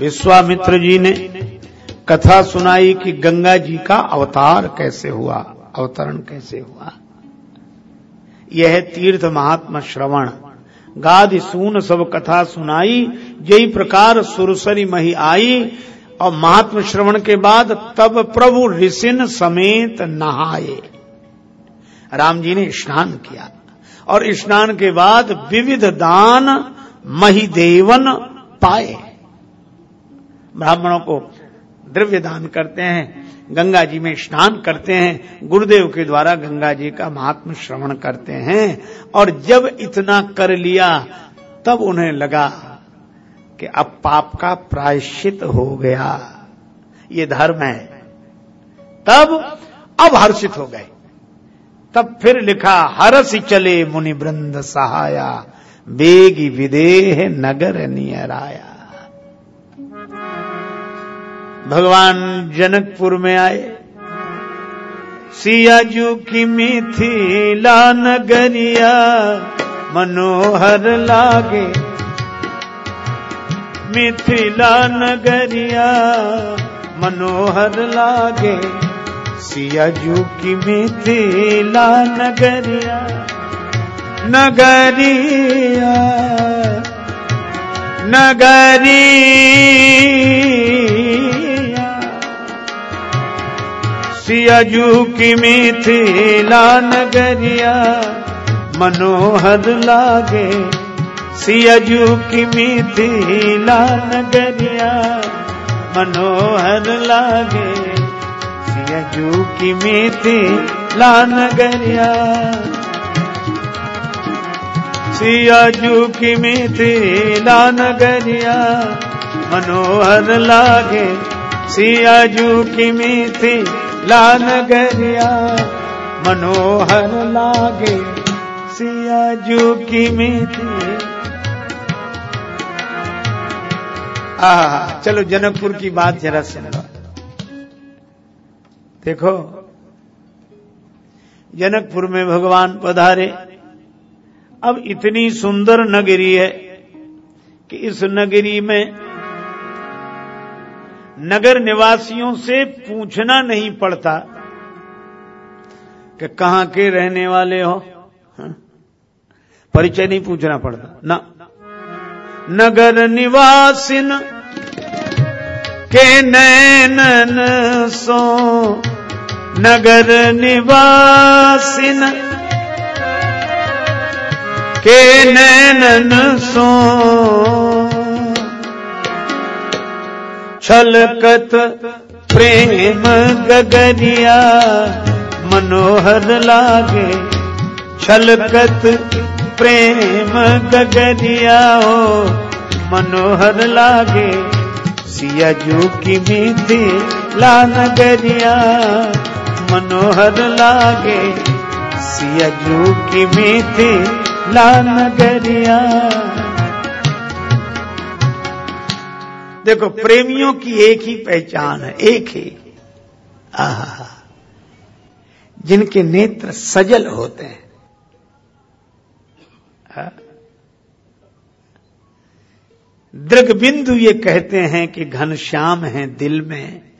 विश्वामित्र जी ने कथा सुनाई कि गंगा जी का अवतार कैसे हुआ, अवतरण कैसे हुआ? यह तीर्थ महात्मा श्रवण। गादि सून सब कथा सुनाई जई प्रकार सुरसरी मही आई, और महात्मा श्रवण के बाद तब प्रभु ऋषिन समेत नहाए। राम जी ने स्नान किया, और स्नान के बाद विविध दान महिदेवन पाए। ब्राह्मणों को द्रव्य दान करते हैं गंगा जी में स्नान करते हैं, गुरुदेव के द्वारा गंगा जी का महात्म श्रवण करते हैं, और जब इतना कर लिया, तब उन्हें लगा कि अब पाप का प्रायश्चित हो गया। ये धर्म है। तब, अब हर्षित हो गए। तब फिर लिखा, हरस चले मुनि वृंद सहाया, बेगी विदेह नगर नियराया। भगवान जनकपुर में आए। सियाजू की मिथिला नगरिया मनोहर लागे। मिथिला नगरिया मनोहर लागे। सियाजू की मिथिला नगरिया नगरिया नगरिया। सियाजू की मिथिला नगरिया मनोहर लागे। सियाजू की मिथिला नगरिया मनोहर लागे। सियाजू की मिथिला नगरिया सियाजू की मिथिला नगरिया मनोहर लागे। सियाजू की मिथिला नगरिया मनोहर लागे सियाजू की मिथि आ चलो जनकपुर की बात जरा सुन। लो देखो, जनकपुर में भगवान पधारे। अब इतनी सुंदर नगरी है कि इस नगरी में नगर निवासियों से पूछना नहीं पड़ता कि कहाँ के रहने वाले हो हाँ? परिचय नहीं पूछना पड़ता, ना नगर निवासिन के नैनन सो, नगर निवासिन के नैनन सो छलकत प्रेम गगरिया मनोहर लागे। छलकत प्रेम गगरिया हो मनोहर लागे। सियाजू की मीठी लानगरिया मनोहर लागे। सियाजू की मीठी लानगरिया देखो, प्रेमियों की एक ही पहचान है, एक ही। आहा। जिनके नेत्र सजल होते हैं। दृग बिंदु ये कहते हैं कि घनश्याम है दिल में।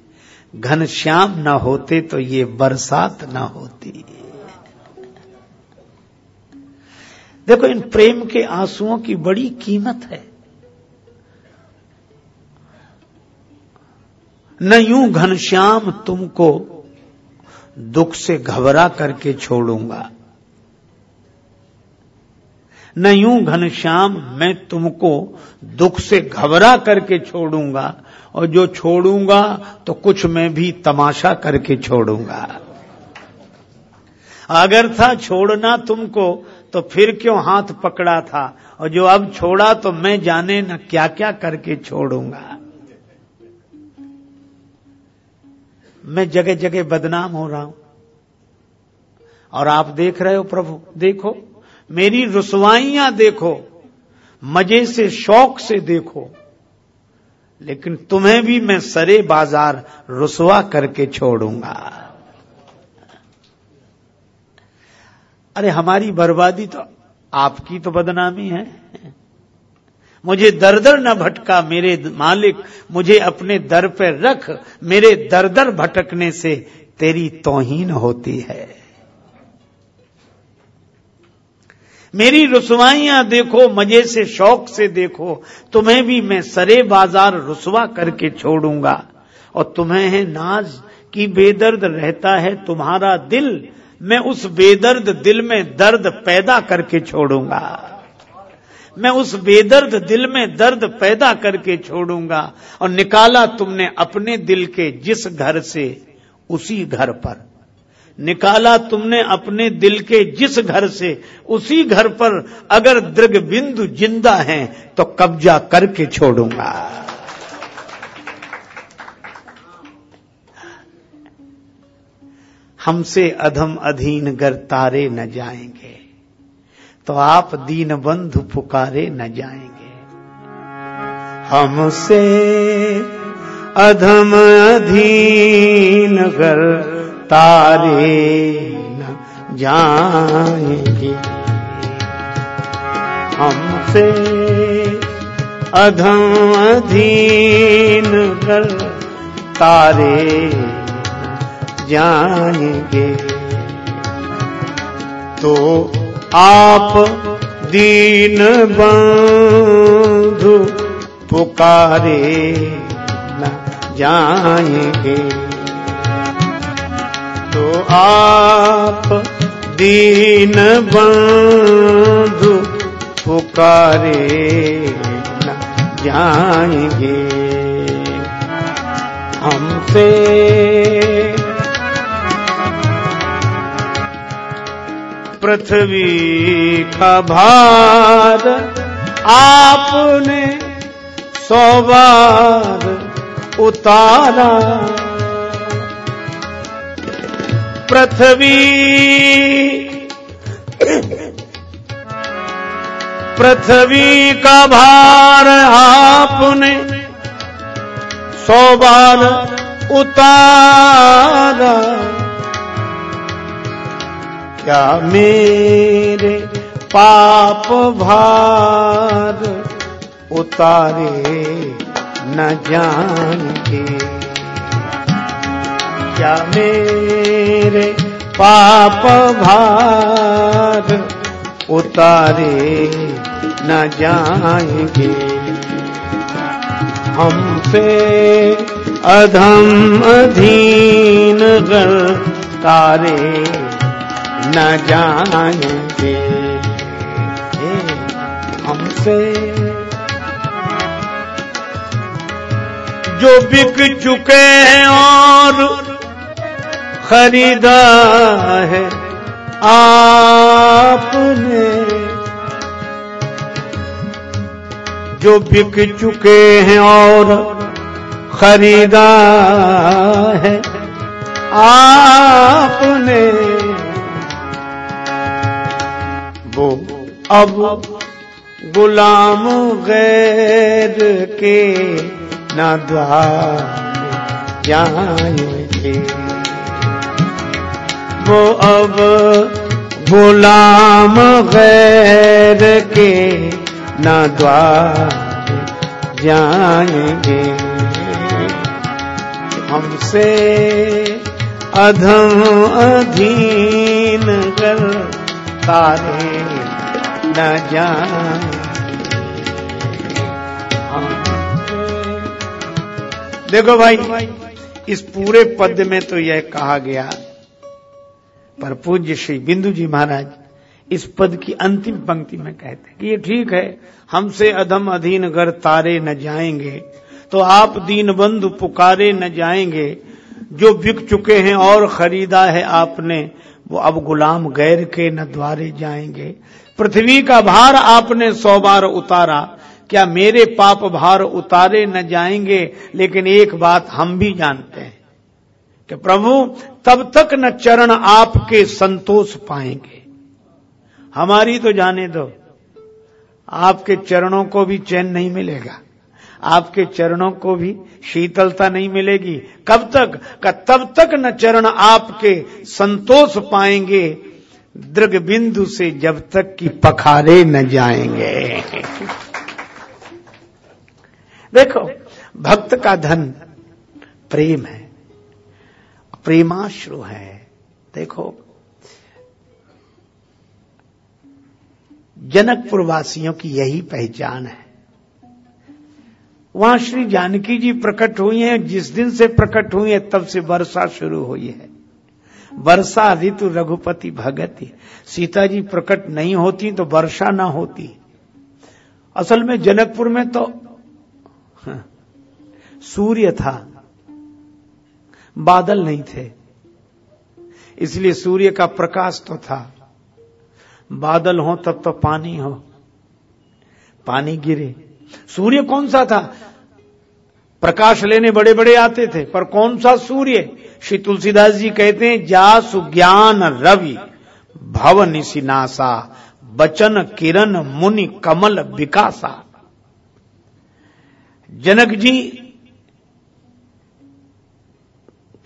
घनश्याम न होते तो ये बरसात न होती। देखो, इन प्रेम के आंसुओं की बड़ी कीमत है। न यूँ घनश्याम तुमको दुख से घबरा करके छोड़ूँगा। न यूँ घनश्याम मैं तुमको दुख से घबरा करके छोड़ूँगा, और जो छोड़ूँगा तो कुछ मैं भी तमाशा करके छोड़ूँगा। अगर था छोड़ना तुमको तो फिर क्यों हाथ पकड़ा था, और जो अब छोड़ा तो मैं जाने न क्या क्या करके छोड़ूँगा। मैं जगह जगह बदनाम हो रहा हूँ। और आप देख रहे हो प्रभु, देखो, मेरी रुसवाइयाँ देखो, मज़े से, शौक से देखो, लेकिन तुम्हें भी मैं सरे बाज़ार रुसवा करके छोड़ूँगा। अरे हमारी बर्बादी तो आपकी तो बदनामी है। मुझे दर दर न भटका, मेरे मालिक, मुझे अपने दर पर रख, मेरे दर दर भटकने से तेरी तोहीन होती है। मेरी रुसवाइयाँ देखो, मज़े से, शौक से देखो, तुम्हें भी मैं सरे बाज़ार रुसवा करके छोड़ूँगा। और तुम्हें है नाज की बेदर्द रहता है तुम्हारा दिल, मैं उस बेदर्द दिल में दर्द पैदा करके छोड़ूँगा। मैं उस बेदर्द दिल में दर्द पैदा करके छोड़ूँगा और निकाला तुमने अपने दिल के जिस घर से, उसी घर पर। निकाला तुमने अपने दिल के जिस घर से, उसी घर पर। अगर दृग बिंदु ज़िंदा है तो कब्जा करके छोड़ूँगा। हमसे अधम अधीन गर तारे न जाएँगे। तो आप दीन बंधु पुकारे न जाएँगे। हमसे अधम अधीन गर तारे न जाएँगे। हमसे अधम अधीन कर तारे जाएँगे। तो आप दीन बंधु पुकारे न जाएँगे। तो आप दीन बंधु पुकारे न जाएँगे। हमसे पृथ्वी का भार आपने सौ बार उतारा। पृथ्वी पृथ्वी का भार आपने सौ बार उतारा। क्या मेरे पाप भार उतारे न जाएँगे क्या मेरे पाप भार उतारे न जाएँगे हमसे अधम अधीन गर तारे। न जाएँगे हमसे। जो बिक चुके हैं और खरीदा है आपने। जो बिक चुके हैं और खरीदा है आपने। वो। अब गुलाम गैर के न द्वार जाएँगे वो अब गुलाम गैर के न द्वार जाएँगे हमसे अधम अधीन कर तारे न जान। देखो भाई, इस पूरे पद में तो यह कहा गया, पर पूज्य श्री बिंदु जी महाराज इस पद की अंतिम पंक्ति में कहते हैं कि ये ठीक है, हमसे अधम अधीन घर तारे न जाएँगे तो आप दीन बंधु पुकारे न जाएँगे, जो बिक चुके हैं और खरीदा है आपने वो अब गुलाम गैर के न द्वारे जाएँगे। पृथ्वी का भार आपने सौ बार उतारा। क्या मेरे पाप भार उतारे न जाएँगे, लेकिन एक बात हम भी जानते हैं कि प्रभु, तब तक न चरण आपके संतोष पाएँगे। हमारी तो जाने दो। आपके चरणों को भी चैन नहीं मिलेगा। आपके चरणों को भी शीतलता नहीं मिलेगी। कब तक? का तब तक न चरण आपके संतोष पाएँगे। दृग बिंदु से जब तक कि पखारे न जाएँगे। देखो, भक्त का धन प्रेम है, प्रेमाश्रु है। देखो जनकपुर वासियों की यही पहचान है। वहाँ श्री जानकी जी प्रकट हुई हैं जिस दिन से प्रकट हुई है तब से वर्षा शुरू हुई है। वर्षा ऋतु रघुपति भगत सीता जी प्रकट नहीं होती तो वर्षा ना होती। असल में जनकपुर में तो हाँ, सूर्य था। बादल नहीं थे। इसलिए सूर्य का प्रकाश तो था। बादल हो तब तो पानी हो। पानी गिरे। सूर्य कौन सा था? प्रकाश लेने बड़े बड़े आते थे, पर कौन सा सूर्य? श्री तुलसीदास जी कहते हैं, जासु ज्ञान रवि भव निशिनासा बचन किरण मुनि कमल विकासा। जनक जी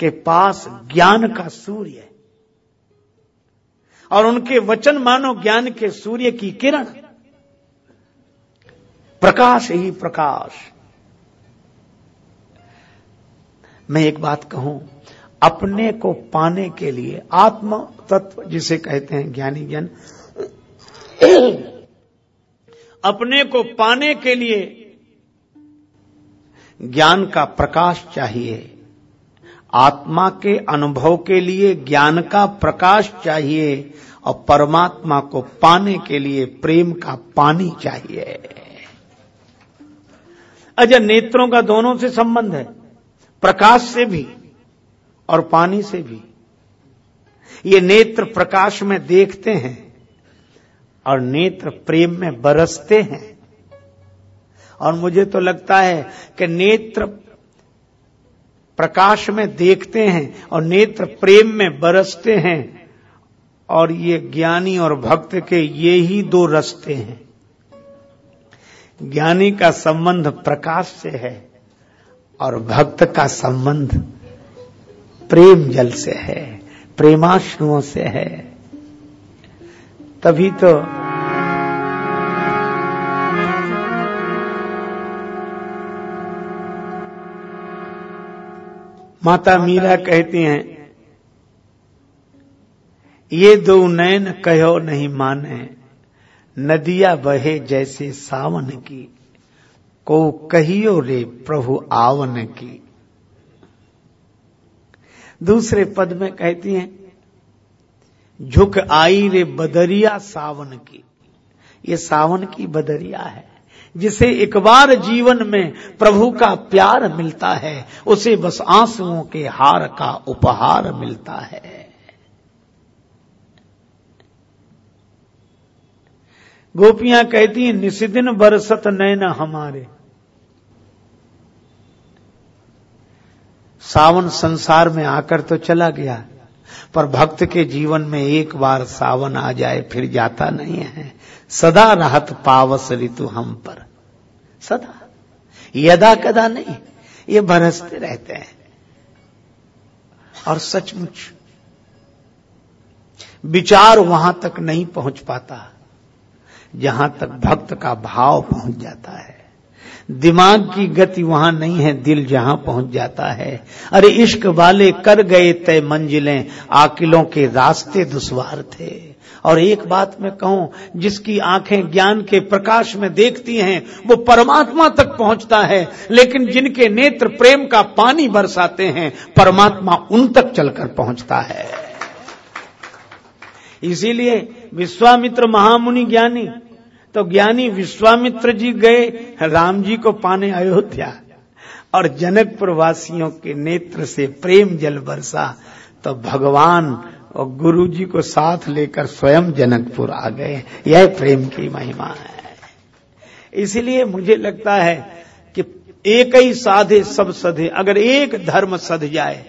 के पास ज्ञान का सूर्य और उनके वचन मानो ज्ञान के सूर्य की किरण। प्रकाश ही प्रकाश। मैं एक बात कहूँ, अपने को पाने के लिए आत्म तत्व जिसे कहते हैं ज्ञानी ज्ञान, अपने को पाने के लिए ज्ञान का प्रकाश चाहिए। आत्मा के अनुभव के लिए ज्ञान का प्रकाश चाहिए और परमात्मा को पाने के लिए प्रेम का पानी चाहिए। अजय, नेत्रों का दोनों से संबंध है। प्रकाश से भी और पानी से भी। ये नेत्र प्रकाश में देखते हैं और नेत्र प्रेम में बरसते हैं। और मुझे तो लगता है कि नेत्र प्रकाश में देखते हैं और नेत्र प्रेम में बरसते हैं और ये ज्ञानी और भक्त के ये ही दो रस्ते हैं। ज्ञानी का संबंध प्रकाश से है और भक्त का संबंध प्रेम जल से है, प्रेमाश्रुओं से है। तभी तो माता मीरा कहती हैं, ये दो नैन कहो नहीं माने नदिया बहे जैसे सावन की, को कहियो रे प्रभु आवन की। दूसरे पद में कहती हैं, झुक आई रे बदरिया सावन की। ये सावन की बदरिया है, जिसे एक बार जीवन में प्रभु का प्यार मिलता है, उसे बस आंसुओं के हार का उपहार मिलता है। गोपियाँ कहती हैं निशिदिन बरसत नैन हमारे। सावन संसार में आकर तो चला गया, पर भक्त के जीवन में एक बार सावन आ जाए, फिर जाता नहीं है। सदा राहत पावस ऋतु हम पर। सदा। यदा कदा नहीं, ये बरसते रहते हैं। और सचमुच, विचार वहाँ तक नहीं पहुँच पाता। जहाँ तक भक्त का भाव पहुँच जाता है। दिमाग की गति वहाँ नहीं है, दिल जहाँ पहुँच जाता है। अरे इश्क वाले कर गए तय मंजिलें, आकिलों के रास्ते दुश्वार थे। और एक बात मैं कहूँ, जिसकी आँखें ज्ञान के प्रकाश में देखती हैं, वो परमात्मा तक पहुँचता है। लेकिन जिनके नेत्र प्रेम का पानी बरसाते हैं, परमात्मा उन तक चलकर पहुँचता है। इसीलिए विश्वामित्र महामुनि ज्ञानी। तो ज्ञानी विश्वामित्र जी गए राम जी को पाने अयोध्या। और जनकपुर वासियों के नेत्र से प्रेम जल बरसा तो भगवान और गुरु जी को साथ लेकर स्वयं जनकपुर आ गए। यह प्रेम की महिमा है। इसलिए मुझे लगता है कि एक ही साधे सब सधे, अगर एक धर्म सध जाए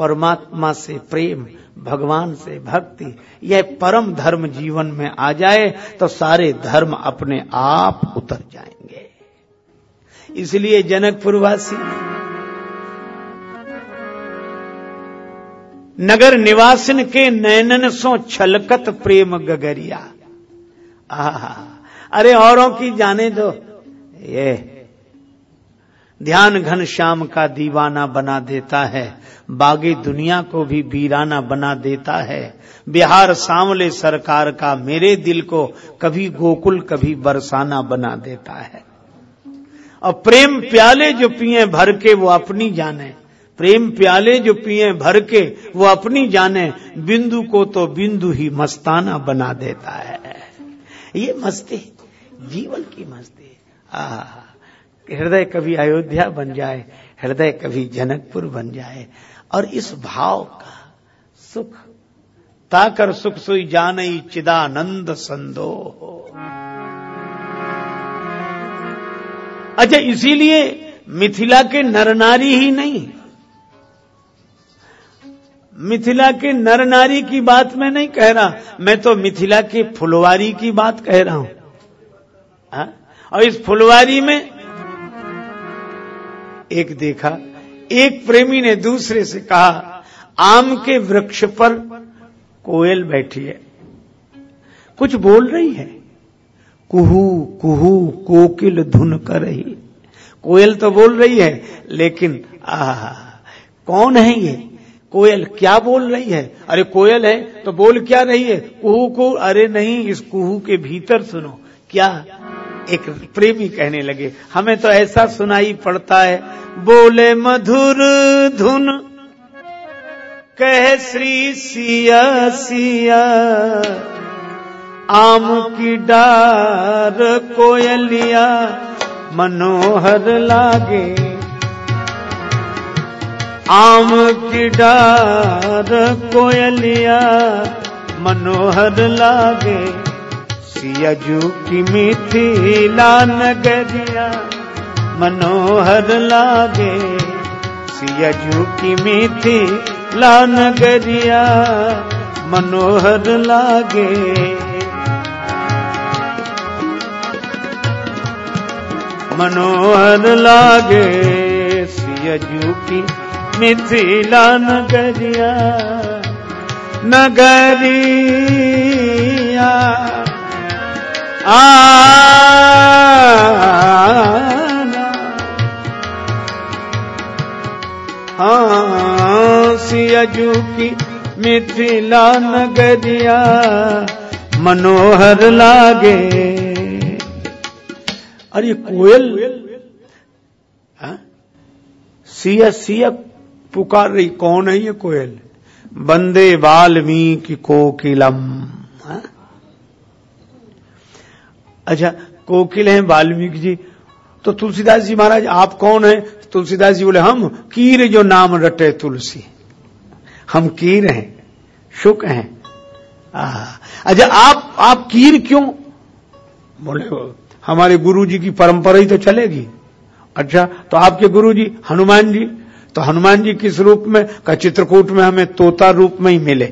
परमात्मा से प्रेम, भगवान से भक्ति, यह परम धर्म जीवन में आ जाए तो सारे धर्म अपने आप उतर जाएँगे। इसलिए जनकपुरवासी, नगर निवासिन के नैनन सो छलकत प्रेम गगरिया। आहा, अरे औरों की जाने दो। ये ध्यान घन श्याम का दीवाना बना देता है, बागी दुनिया को भी वीराना बना देता है। बिहार सांवले सरकार का मेरे दिल को कभी गोकुल, कभी बरसाना बना देता है। और प्रेम प्याले जो पिए भर के वो अपनी जाने। प्रेम प्याले जो पिए भर के वो अपनी जाने। बिंदु को तो बिंदु ही मस्ताना बना देता है। ये मस्ती, जीवन की मस्ती। हृदय कभी अयोध्या बन जाए, हृदय कभी जनकपुर बन जाए, और इस भाव का सुख, ताकर सुख सुई जान चिदानंद संदो। अच्छा इसीलिए मिथिला के नरनारी ही नहीं। मिथिला के नर नारी की बात मैं नहीं कह रहा, मैं तो मिथिला के फुलवारी की बात कह रहा हूँ। हाँ? और इस फुलवारी में एक देखा, एक प्रेमी ने दूसरे से कहा, आम के वृक्ष पर कोयल बैठी है। कुछ बोल रही है, कुहू कुहू, कोकिल धुन कर रही कोयल तो बोल रही है, लेकिन आ कौन है ये? कोयल क्या बोल रही है? अरे कोयल है तो बोल क्या रही है? कुहू को, अरे नहीं, इस कुहू के भीतर सुनो, क्या एक प्रेमी कहने लगे, हमें तो ऐसा सुनाई पड़ता है। बोले, मधुर धुन, कह श्री सिया सिया, आम की डार कोयलिया, मनोहर लागे। आम की डार कोयलिया, मनोहर लागे। सियाजू की मिथिला नगरिया मनोहर लागे। सियाजू की मिथिला नगरिया मनोहर लागे। मनोहर लागे सियाजू की मिथिला नगरिया नगरिया। आ हाँ सियाजू की मिथिला नगरिया, मनोहर लागे अरे कोयल हाँ? सिया सिया पुकार रही, कौन है ये कोयल बंदे वाल्मीकि कोकिलम हाँ? अच्छा कोकिल हैं, वाल्मीकि जी। तो तुलसीदास जी महाराज, आप कौन हैं? तुलसीदास जी बोले, हम कीर जो नाम रटे तुलसी। हम कीर हैं, शुक हैं। अच्छा आप आप कीर क्यों? बोले, हमारे गुरु जी की परंपरा ही तो चलेगी। अच्छा तो आपके गुरु जी हनुमान जी तो हनुमान जी किस रूप में, का चित्रकूट में हमें तोता रूप में ही मिले।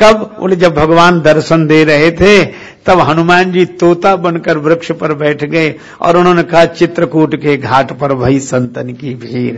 कब? बोले, जब भगवान दर्शन दे रहे थे तब हनुमान जी तोता बनकर वृक्ष पर बैठ गए और उन्होंने कहा, चित्रकूट के घाट पर भई संतन की भीड़।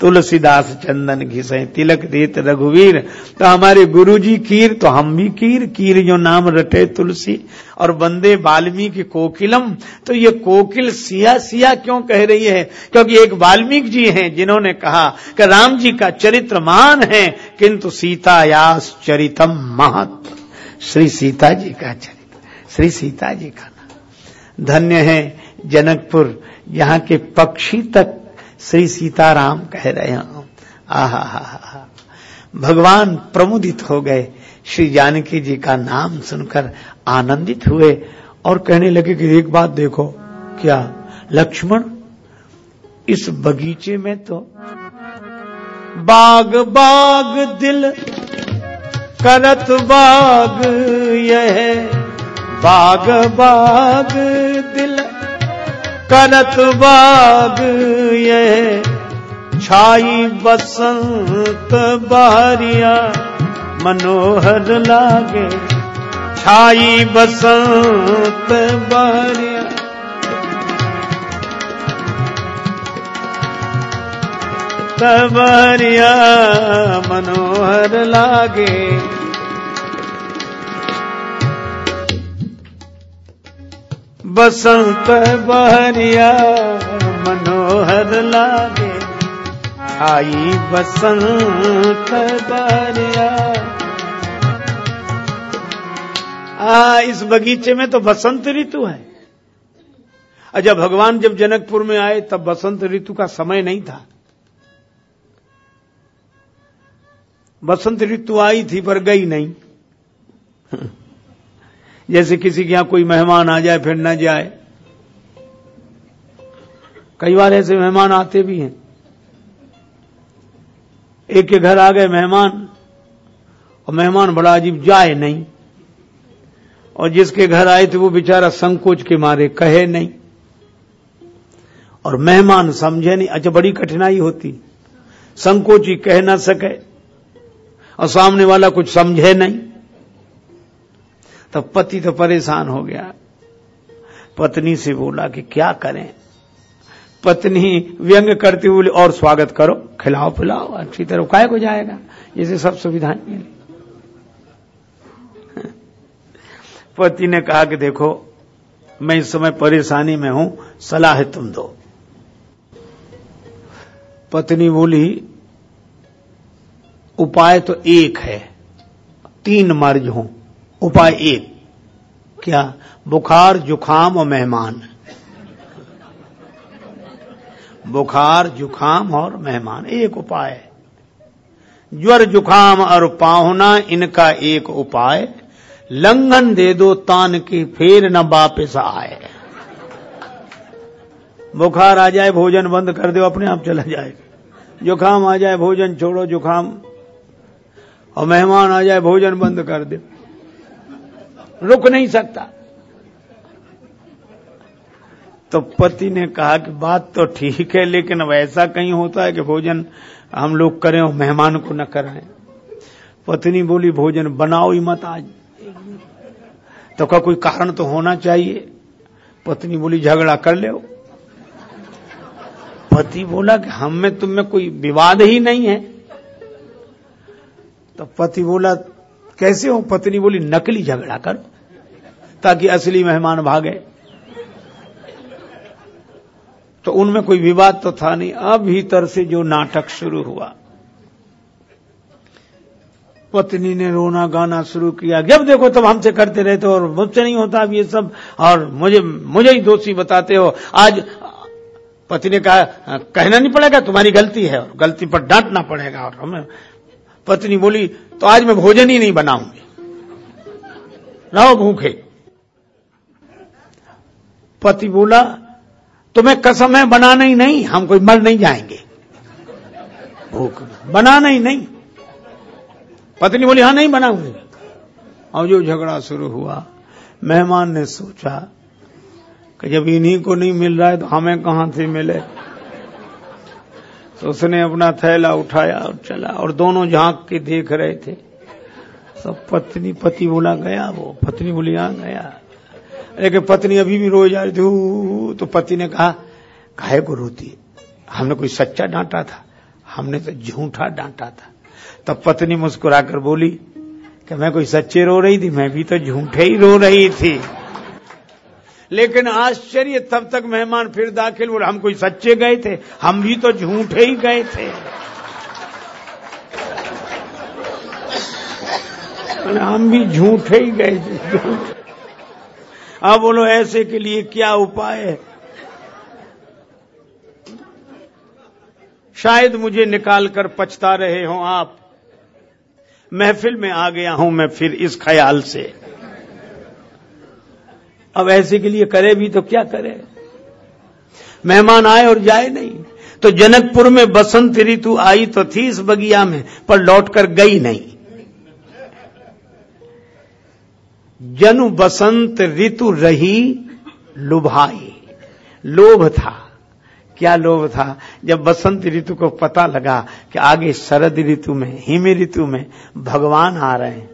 तुलसीदास चंदन घिसे, तिलक देत रघुवीर। तो हमारे गुरु जी कीर तो हम भी कीर। कीर जो नाम रटे तुलसी। और बंदे वाल्मीकि कोकिलम। तो ये कोकिल सिया सिया क्यों कह रही है? क्योंकि एक वाल्मीकि जी हैं जिन्होंने कहा कि राम जी का चरित्र मान है, किंतु सीतायास चरितम महत्व श्री सीता जी का चरित्र। श्री सीता जी का नाम। धन्य है जनकपुर, यहाँ के पक्षी तक श्री सीताराम कह रहे हैं। आहा, हा हा भगवान प्रमुदित हो गए। श्री जानकी जी का नाम सुनकर आनंदित हुए और कहने लगे कि एक बात देखो, क्या लक्ष्मण इस बगीचे में तो बाग बाग दिल, करत बाग यह बाग बाग दिल करत बाग ये छाई बसंत बारिया, मनोहर लागे। छाई बसंत बारिया। बहरिया मनोहर लागे। बसंत बहरिया, मनोहर लागे। आई बसंत बहरिया। आ, इस बगीचे में तो बसंत ऋतु है। अच्छा भगवान जब जनकपुर में आए, तब बसंत ऋतु का समय नहीं था। बसंत ऋतु आई थी पर गई नहीं। जैसे किसी के यहाँ कोई मेहमान आ जाए, फिर न जाए। कई बार ऐसे मेहमान आते भी हैं। एक के घर आ गए मेहमान, और मेहमान बड़ा अजीब जाए नहीं। और जिसके घर आए थे वो बेचारा संकोच के मारे कहे नहीं। और मेहमान समझे नहीं। अच्छा बड़ी कठिनाई होती। संकोची कह ना सके। और सामने वाला कुछ समझे नहीं। तब पति तो परेशान हो गया। पत्नी से बोला कि क्या करें? पत्नी व्यंग करती बोली, और स्वागत करो, खिलाओ पिलाओ, अच्छी तरह काय को जाएगा। जैसे सब सुविधाएँ मिली। पति ने कहा कि देखो, मैं इस समय परेशानी में हूँ, सलाह तुम दो। पत्नी बोली, उपाय तो एक है, तीन मर्ज हो। उपाय एक, क्या बुखार, जुखाम और मेहमान। बुखार, जुखाम और मेहमान, एक उपाय। ज्वर, जुखाम और पाहुना, इनका एक उपाय, लंघन दे दो तान की फिर न वापिस आए। बुखार आ जाए, भोजन बंद कर दो, अपने आप चला जाएगा जुखाम आ जाए, भोजन छोड़ो, जुखाम। और मेहमान आ जाए, भोजन बंद कर दे। रुक नहीं सकता। तो पति ने कहा कि बात तो ठीक है, लेकिन अब ऐसा कहीं होता है कि भोजन हम लोग करें और मेहमान को न कराएँ। पत्नी बोली, भोजन बनाओ ही मत आज। तो का कोई कारण तो होना चाहिए। पत्नी बोली, झगड़ा कर ले। पति बोला कि हम में तुम में कोई विवाद ही नहीं है। तो पति बोला, कैसे हो? पत्नी बोली, नकली झगड़ा करो। ताकि असली मेहमान भागे। तो उनमें कोई विवाद तो था नहीं। अब भीतर से जो नाटक शुरू हुआ, पत्नी ने रोना गाना शुरू किया। जब देखो तब हमसे करते रहते हो और मुझसे नहीं होता अब ये सब। और मुझे मुझे ही दोषी बताते हो। आज पति ने कहा, कहना नहीं पड़ेगा, तुम्हारी गलती है। और गलती पर डांटना पड़ेगा और हमें पत्नी बोली तो आज मैं भोजन ही नहीं बनाऊँगी। रहो भूखे। पति बोला, तुम्हें कसम है, बनाना ही नहीं, हम कोई मर नहीं जाएँगे. भूख बनाना ही नहीं। पत्नी बोली हाँ नहीं बनाऊँगी। और जो झगड़ा शुरू हुआ, मेहमान ने सोचा कि जब इन्हीं को नहीं मिल रहा है तो हमें कहाँ से मिले? तो उसने अपना थैला उठाया और चला, और दोनों झाँक के देख रहे थे। सब पत्नी, पति बोला, गया वो। पत्नी बोली हाँ गया। लेकिन पत्नी अभी भी रो जा रही थी तो पति ने कहा, काहे को रोती हमने कोई सच्चा डांटा था? हमने तो झूठा डांटा था। तब पत्नी मुस्कुराकर बोली कि मैं कोई सच्चे रो रही थी? मैं भी तो झूठे ही रो रही थी। लेकिन आश्चर्य, तब तक मेहमान फिर दाखिल बोले हम कोई सच्चे गए थे? हम भी तो झूठे ही गए थे। हम भी झूठे ही गए थे। अब बोलो ऐसे के लिए क्या उपाय है? शायद मुझे निकाल कर पछता रहे हो आप। महफिल में आ गया हूँ मैं फिर इस ख्याल से। अब ऐसे के लिए करे भी तो क्या करे? मेहमान आए और जाए नहीं। तो जनकपुर में बसंत ऋतु आई तो थी इस बगिया में, पर लौटकर गई नहीं। जनु बसंत ऋतु रही लुभाई लोभ था। क्या लोभ था? जब बसंत ऋतु को पता लगा कि आगे शरद ऋतु में, हिम ऋतु में भगवान आ रहे हैं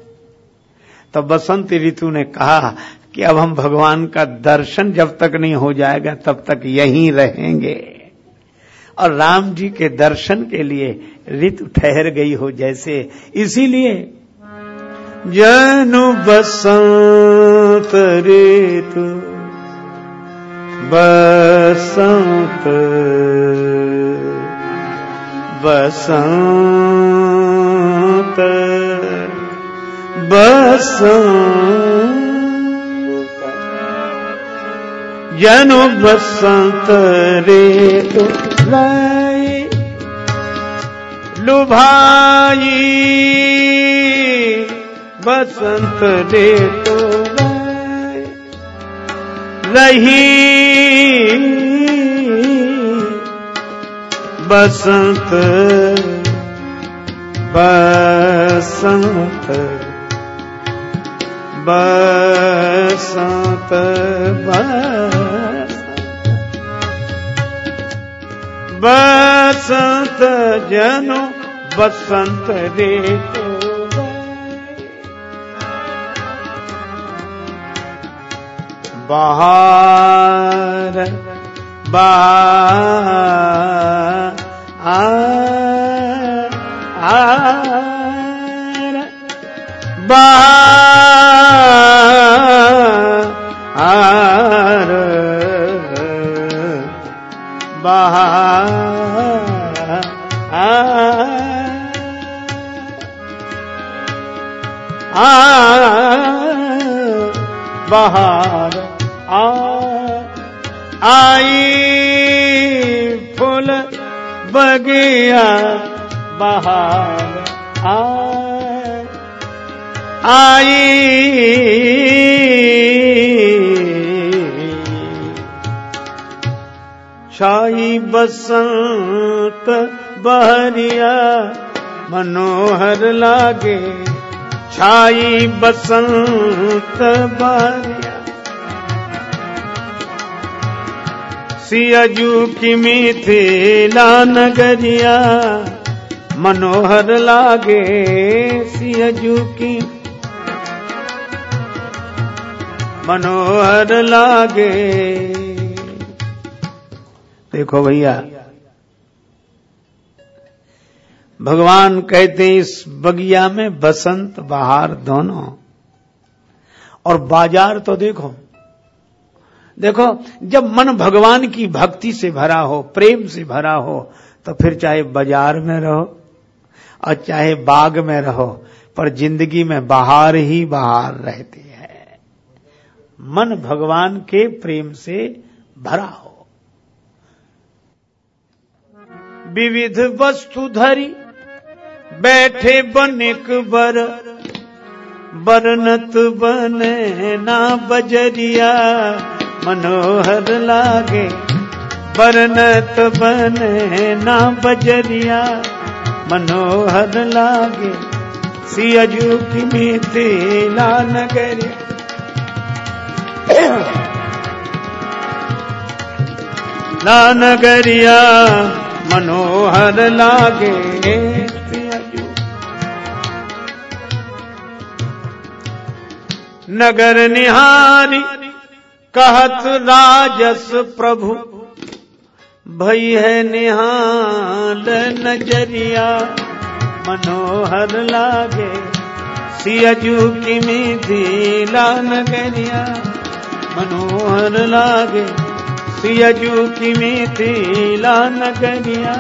तो बसंत ऋतु ने कहा कि अब हम भगवान का दर्शन जब तक नहीं हो जाएगा, तब तक यहीं रहेंगे। और राम जी के दर्शन के लिए ऋतु ठहर गई हो जैसे। इसीलिए जनु बसंत ऋतु बसंत बसंत बसंत। जनु बसंत ऋतु लुभाई। बसंत ऋतु लाई रही बसंत बसंत बसंत बसंत जनो बसंत ऋतु बहार बहार बहार बहार आ आई फूल बगिया बहार आई छाई बसंत बहरिया मनोहर लागे। छाई बसंत बहरिया सियाजू की मिथिला नगरिया। मनोहर लागे सियाजू की। मनोहर लागे। देखो भैया, भगवान कहते इस बगिया में बसंत, बहार दोनों। और बाज़ार तो देखो देखो, जब मन भगवान की भक्ति से भरा हो, प्रेम से भरा हो तो फिर चाहे बाज़ार में रहो, और चाहे बाग में रहो, पर ज़िंदगी में बाहर ही बाहर रहती है। मन भगवान के प्रेम से भरा हो। विविध वस्तु धरी, बैठे बनिक बर, बरनत बने ना बजरिया मनोहर लागे, बरनत बने ना बजरिया। मनोहर लागे, सियजू की मिथिला नगरिया। ना नगरिया, मनोहर लागे नगर निहारी कहत राजस प्रभु, भई है निहाल नज़रिया, मनोहर लागे, सियजू की मिथिला नगरिया मनोहर लागे, सियजू की मिथिला नगरिया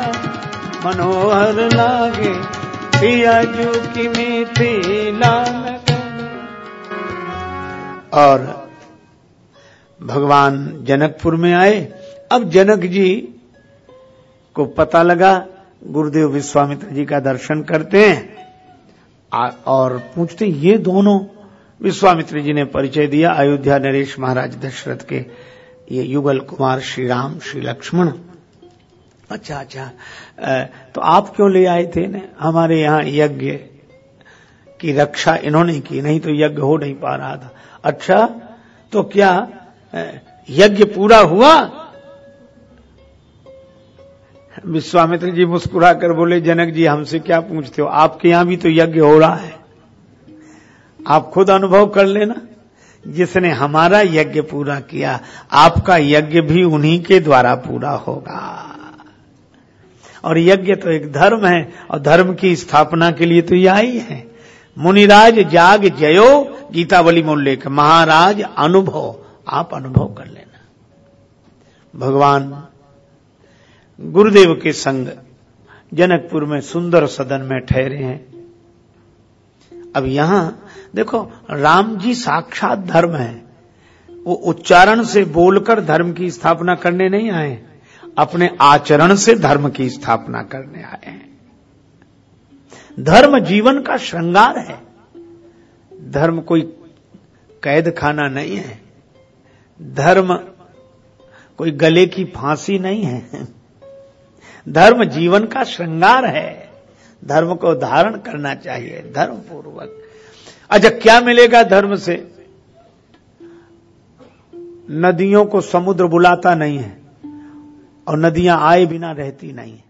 मनोहर लागे, सियजू की मिथिला नगरिया और भगवान जनकपुर में आए। अब जनक जी को पता लगा, गुरुदेव विश्वामित्र जी का दर्शन करते हैं। और पूछते ये दोनों विश्वामित्र जी ने परिचय दिया, अयोध्या नरेश महाराज दशरथ के, ये युगल कुमार श्री राम, श्री लक्ष्मण। अच्छा अच्छा। तो आप क्यों ले आए थे ने? हमारे यहाँ यज्ञ की रक्षा इन्होंने की, नहीं तो यज्ञ हो नहीं पा रहा था। अच्छा तो क्या यज्ञ पूरा हुआ। विश्वामित्र जी मुस्कुरा कर बोले, जनक जी, हमसे क्या पूछते हो? आपके यहाँ भी तो यज्ञ हो रहा है। आप खुद अनुभव कर लेना। जिसने हमारा यज्ञ पूरा किया, आपका यज्ञ भी उन्हीं के द्वारा पूरा होगा। और यज्ञ तो एक धर्म है, और धर्म की स्थापना के लिए तो यह ही है। मुनिराज जाग जयो, गीतावली मूल्य महाराज अनुभव। आप अनुभव कर लेना। भगवान गुरुदेव के संग जनकपुर में सुंदर सदन में ठहरे हैं। अब यहाँ, देखो, राम जी साक्षात धर्म है। वो उच्चारण से बोलकर धर्म की स्थापना करने नहीं आए अपने आचरण से धर्म की स्थापना करने आए हैं। धर्म जीवन का श्रृंगार है। धर्म कोई कैद खाना नहीं है। धर्म कोई गले की फांसी नहीं है। धर्म जीवन का श्रृंगार है। धर्म को धारण करना चाहिए धर्म पूर्वक अच्छा क्या मिलेगा धर्म से? नदियों को समुद्र बुलाता नहीं है और नदियाँ आए बिना रहती नहीं है।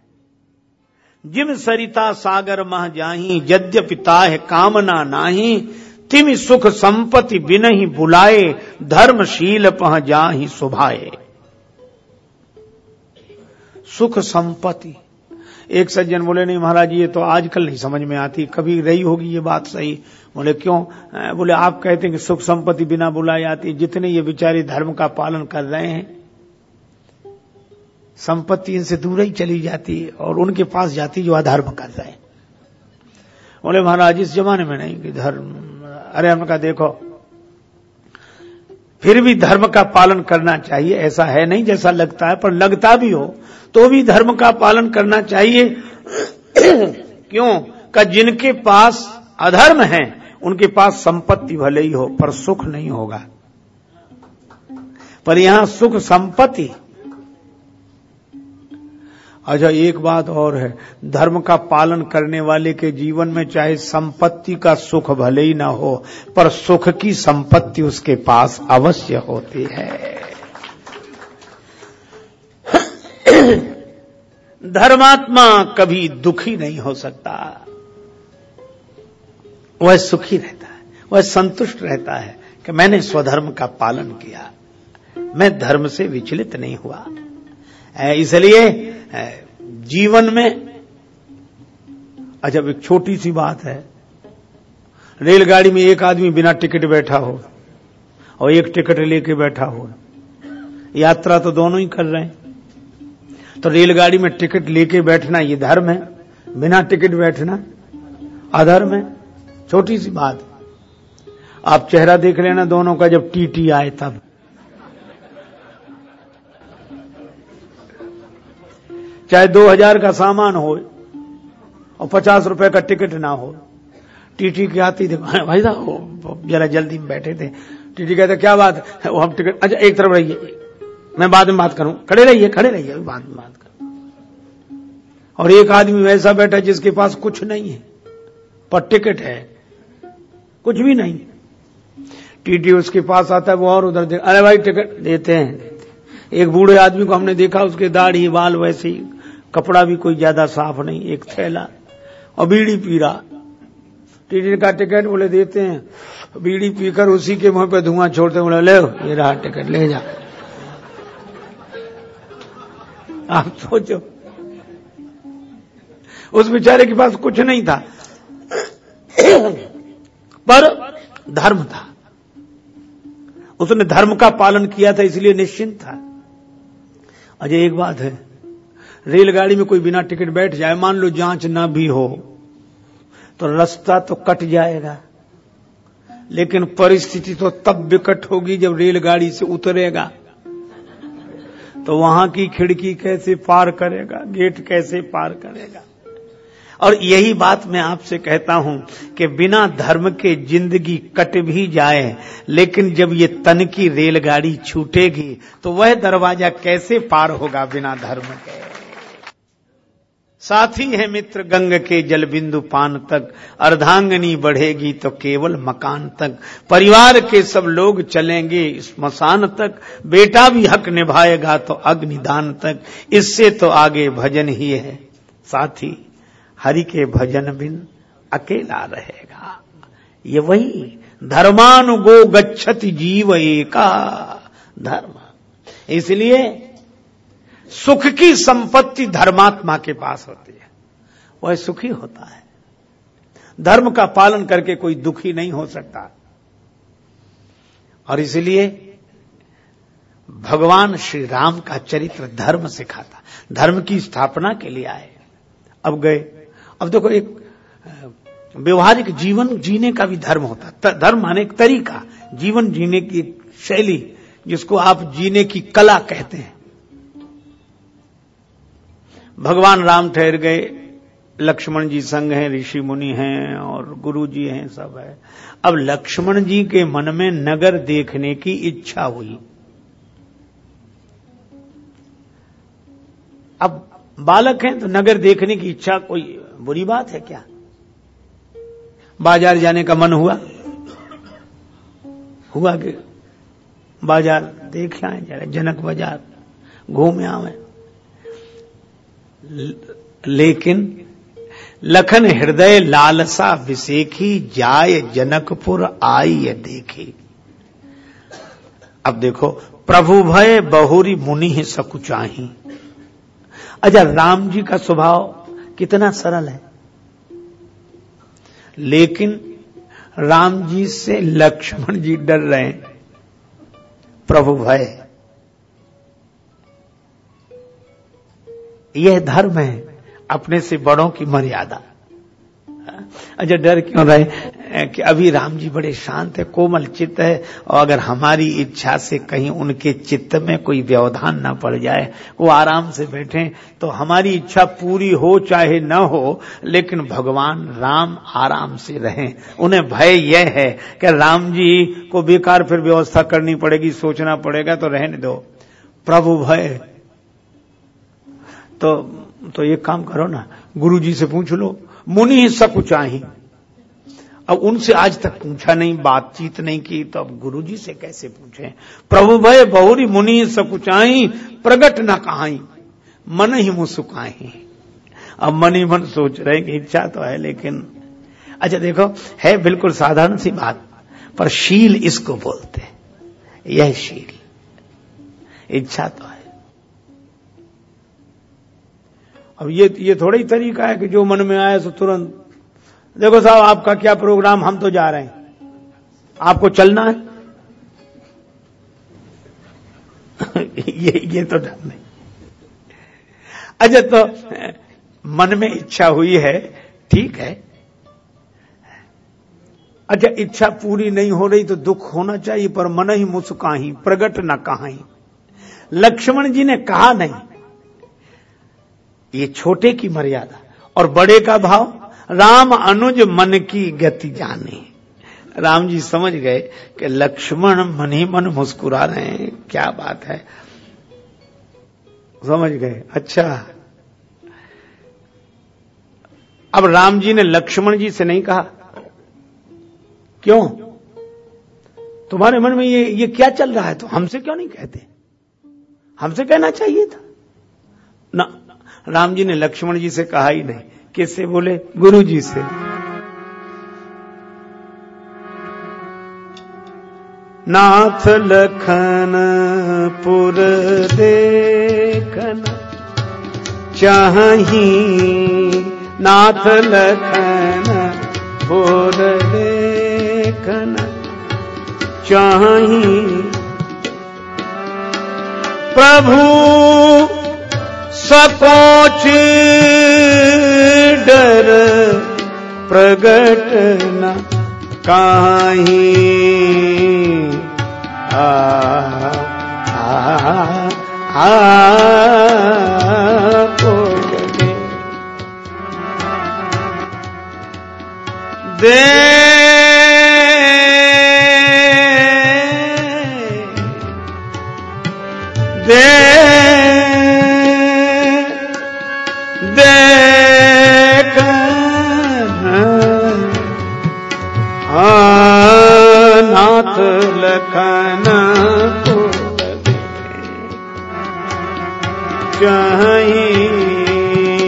जिम सरिता सागर मह जाही यद्य पिता है, कामना नाही। तिम सुख संपत्ति बिन ही बुलाए, धर्मशील पह जाही सुभाए। सुख संपत्ति। एक सज्जन बोले, नहीं महाराज, ये तो आजकल नहीं समझ में आती, कभी रही होगी ये बात सही? बोले, क्यों? बोले, आप कहते हैं कि सुख संपत्ति बिना बुलाई आती, जितने ये बेचारे धर्म का पालन कर रहे हैं, संपत्ति इनसे दूर ही चली जाती है और उनके पास जाती जो अधर्म कर रहे हैं। बोले, महाराज, इस जमाने में नहीं कि धर्म अरे हमने कहा, देखो, फिर भी धर्म का पालन करना चाहिए, ऐसा है नहीं जैसा लगता है, पर लगता भी हो तो भी धर्म का पालन करना चाहिए। क्यों? का जिनके पास अधर्म है, उनके पास संपत्ति भले ही हो, पर सुख नहीं होगा। पर यहाँ सुख संपत्ति अच्छा एक बात और है। धर्म का पालन करने वाले के जीवन में चाहे संपत्ति का सुख भले ही ना हो, पर सुख की संपत्ति उसके पास अवश्य होती है। धर्मात्मा कभी दुखी नहीं हो सकता। वह सुखी रहता है, वह संतुष्ट रहता है कि मैंने स्वधर्म का पालन किया, मैं धर्म से विचलित नहीं हुआ। इसलिए जीवन में अच्छा एक छोटी सी बात है, रेलगाड़ी में एक आदमी बिना टिकट बैठा हो और एक टिकट लेके बैठा हो, यात्रा तो दोनों ही कर रहे हैं। तो रेलगाड़ी में टिकट लेके बैठना ये धर्म है, बिना टिकट बैठना अधर्म है। छोटी सी बात, आप चेहरा देख लेना दोनों का जब टीटी आए तब। चाहे दो हज़ार का सामान हो और पचास रुपए का टिकट ना हो। टीटी की आती थी, भाई साहब जरा जल्दी में बैठे थे। टीटी कहते, क्या बात है? वो हम टिकट अच्छा एक तरफ़ रहिए, मैं बाद में बात करूँ। खड़े रहिए खड़े रहिए बाद में बात करूँ। और एक आदमी वैसा बैठा जिसके पास कुछ नहीं है, पर टिकट है, कुछ भी नहीं टीटी उसके पास आता है, वो और उधर अरे भाई, टिकट देते हैं। एक बूढ़े आदमी को हमने देखा, उसके दाढ़ी, बाल वैसे ही कपड़ा भी कोई ज़्यादा साफ़ नहीं, एक थैला, और बीड़ी पी रहा टीटी का टिकट बोले, देते हैं। बीड़ी पीकर उसी के मुँह पे धुआँ छोड़ते बोले, ले, ये रहा टिकट, ले जा। आप सोचो। उस बेचारे के पास कुछ नहीं था, पर धर्म था। उसने धर्म का पालन किया था, इसलिए निश्चिंत था। अजय, एक बात है रेलगाड़ी में कोई बिना टिकट बैठ जाए, मान लो जाँच ना भी हो तो रास्ता तो कट जाएगा। लेकिन परिस्थिति तो तब विकट होगी जब रेलगाड़ी से उतरेगा। तो वहाँ की खिड़की कैसे पार करेगा, गेट कैसे पार करेगा? और यही बात मैं आपसे कहता हूँ कि बिना धर्म के ज़िंदगी कट भी जाए, लेकिन जब ये तन की रेलगाड़ी छूटेगी तो वह दरवाज़ा कैसे पार होगा बिना धर्म के? साथी है मित्र, गंग के जल बिंदु पान तक, अर्धांगनी बढ़ेगी तो केवल मकान तक। परिवार के सब लोग चलेंगे स्मशान तक, बेटा भी हक निभाएगा तो अग्निदान तक। इससे तो आगे भजन ही है। साथी, हरि के भजन बिन अकेला रहेगा। ये वही धर्मानुगो गच्छति जीव एका धर्म। इसलिए सुख की संपत्ति धर्मात्मा के पास होती है। वह सुखी होता है। धर्म का पालन करके कोई दुखी नहीं हो सकता। और इसलिए भगवान श्री राम का चरित्र धर्म सिखाता। धर्म की स्थापना के लिए आए। अब गए। अब देखो एक व्यवहारिक जीवन जीने का भी धर्म होता। धर्म माने एक तरीका। जीवन जीने की शैली जिसको आप जीने की कला कहते हैं। भगवान राम ठहर गए। लक्ष्मण जी संग हैं, ऋषि मुनि हैं और गुरु जी हैं, सब है। अब लक्ष्मण जी के मन में नगर देखने की इच्छा हुई। अब बालक हैं तो नगर देखने की इच्छा कोई बुरी बात है क्या? बाज़ार जाने का मन हुआ? हुआ कि बाज़ार देख आए जनक बाज़ार, घूम आवे लेकिन लखन हृदय लालसा विसेखी जाय जनकपुर आई देखी। अब देखो, प्रभु भय बहुरी मुनि ही सकुचाही अच्छा राम जी का स्वभाव कितना सरल है। लेकिन राम जी से लक्ष्मण जी डर रहे हैं। प्रभु भय। यह धर्म है अपने से बड़ों की मर्यादा। अच्छा डर क्यों रहे? कि अभी राम जी बड़े शांत है, कोमल चित्त है, और अगर हमारी इच्छा से कहीं उनके चित्त में कोई व्यवधान न पड़ जाए, वो आराम से बैठे तो हमारी इच्छा पूरी हो चाहे न हो, लेकिन भगवान राम आराम से रहें। उन्हें भय यह है कि राम जी को बेकार फिर व्यवस्था करनी पड़ेगी, सोचना पड़ेगा तो रहने दो। प्रभु भय तो तो एक काम करो ना गुरु जी से पूछ लो, मुनि ही सब चाही अब उनसे आज तक पूछा नहीं, बातचीत नहीं की तो अब गुरु जी से कैसे पूछे? प्रभु भय बहुरी, मुनि सब चाही प्रगट न कहाई, मन ही मुसुकाही अब मन ही मन सोच रहे कि इच्छा तो है, लेकिन अच्छा देखो, है बिल्कुल साधारण सी बात, पर शील इसको बोलते यह शील, इच्छा तो है। अब ये ये थोड़ा ही तरीका है कि जो मन में आए तो तुरंत। देखो साहब, आपका क्या प्रोग्राम? हम तो जा रहे हैं। आपको चलना है? ये ये तो डर नहीं। अच्छा तो मन में इच्छा हुई है, ठीक है। अच्छा इच्छा पूरी नहीं हो रही तो दुख होना चाहिए, पर मन ही मुस्काही, प्रगट न कहा लक्ष्मण जी ने कहा नहीं ये छोटे की मर्यादा और बड़े का भाव, राम अनुज मन की गति जाने। राम जी समझ गए कि लक्ष्मण मन ही मन मुस्कुरा रहे हैं, क्या बात है। समझ गए अच्छा। अब राम जी ने लक्ष्मण जी से नहीं कहा। क्यों? तुम्हारे मन में ये ये क्या चल रहा है? तो हमसे क्यों नहीं कहते? हमसे कहना चाहिए था। ना राम जी ने लक्ष्मण जी से कहा ही नहीं। किससे बोले? गुरु जी से। नाथ लखन पुर देखन, चाही नाथ लखन पुर देखन, चाही प्रभु सकोच डर प्रगट न काही। आ दे। दे। लखन चाही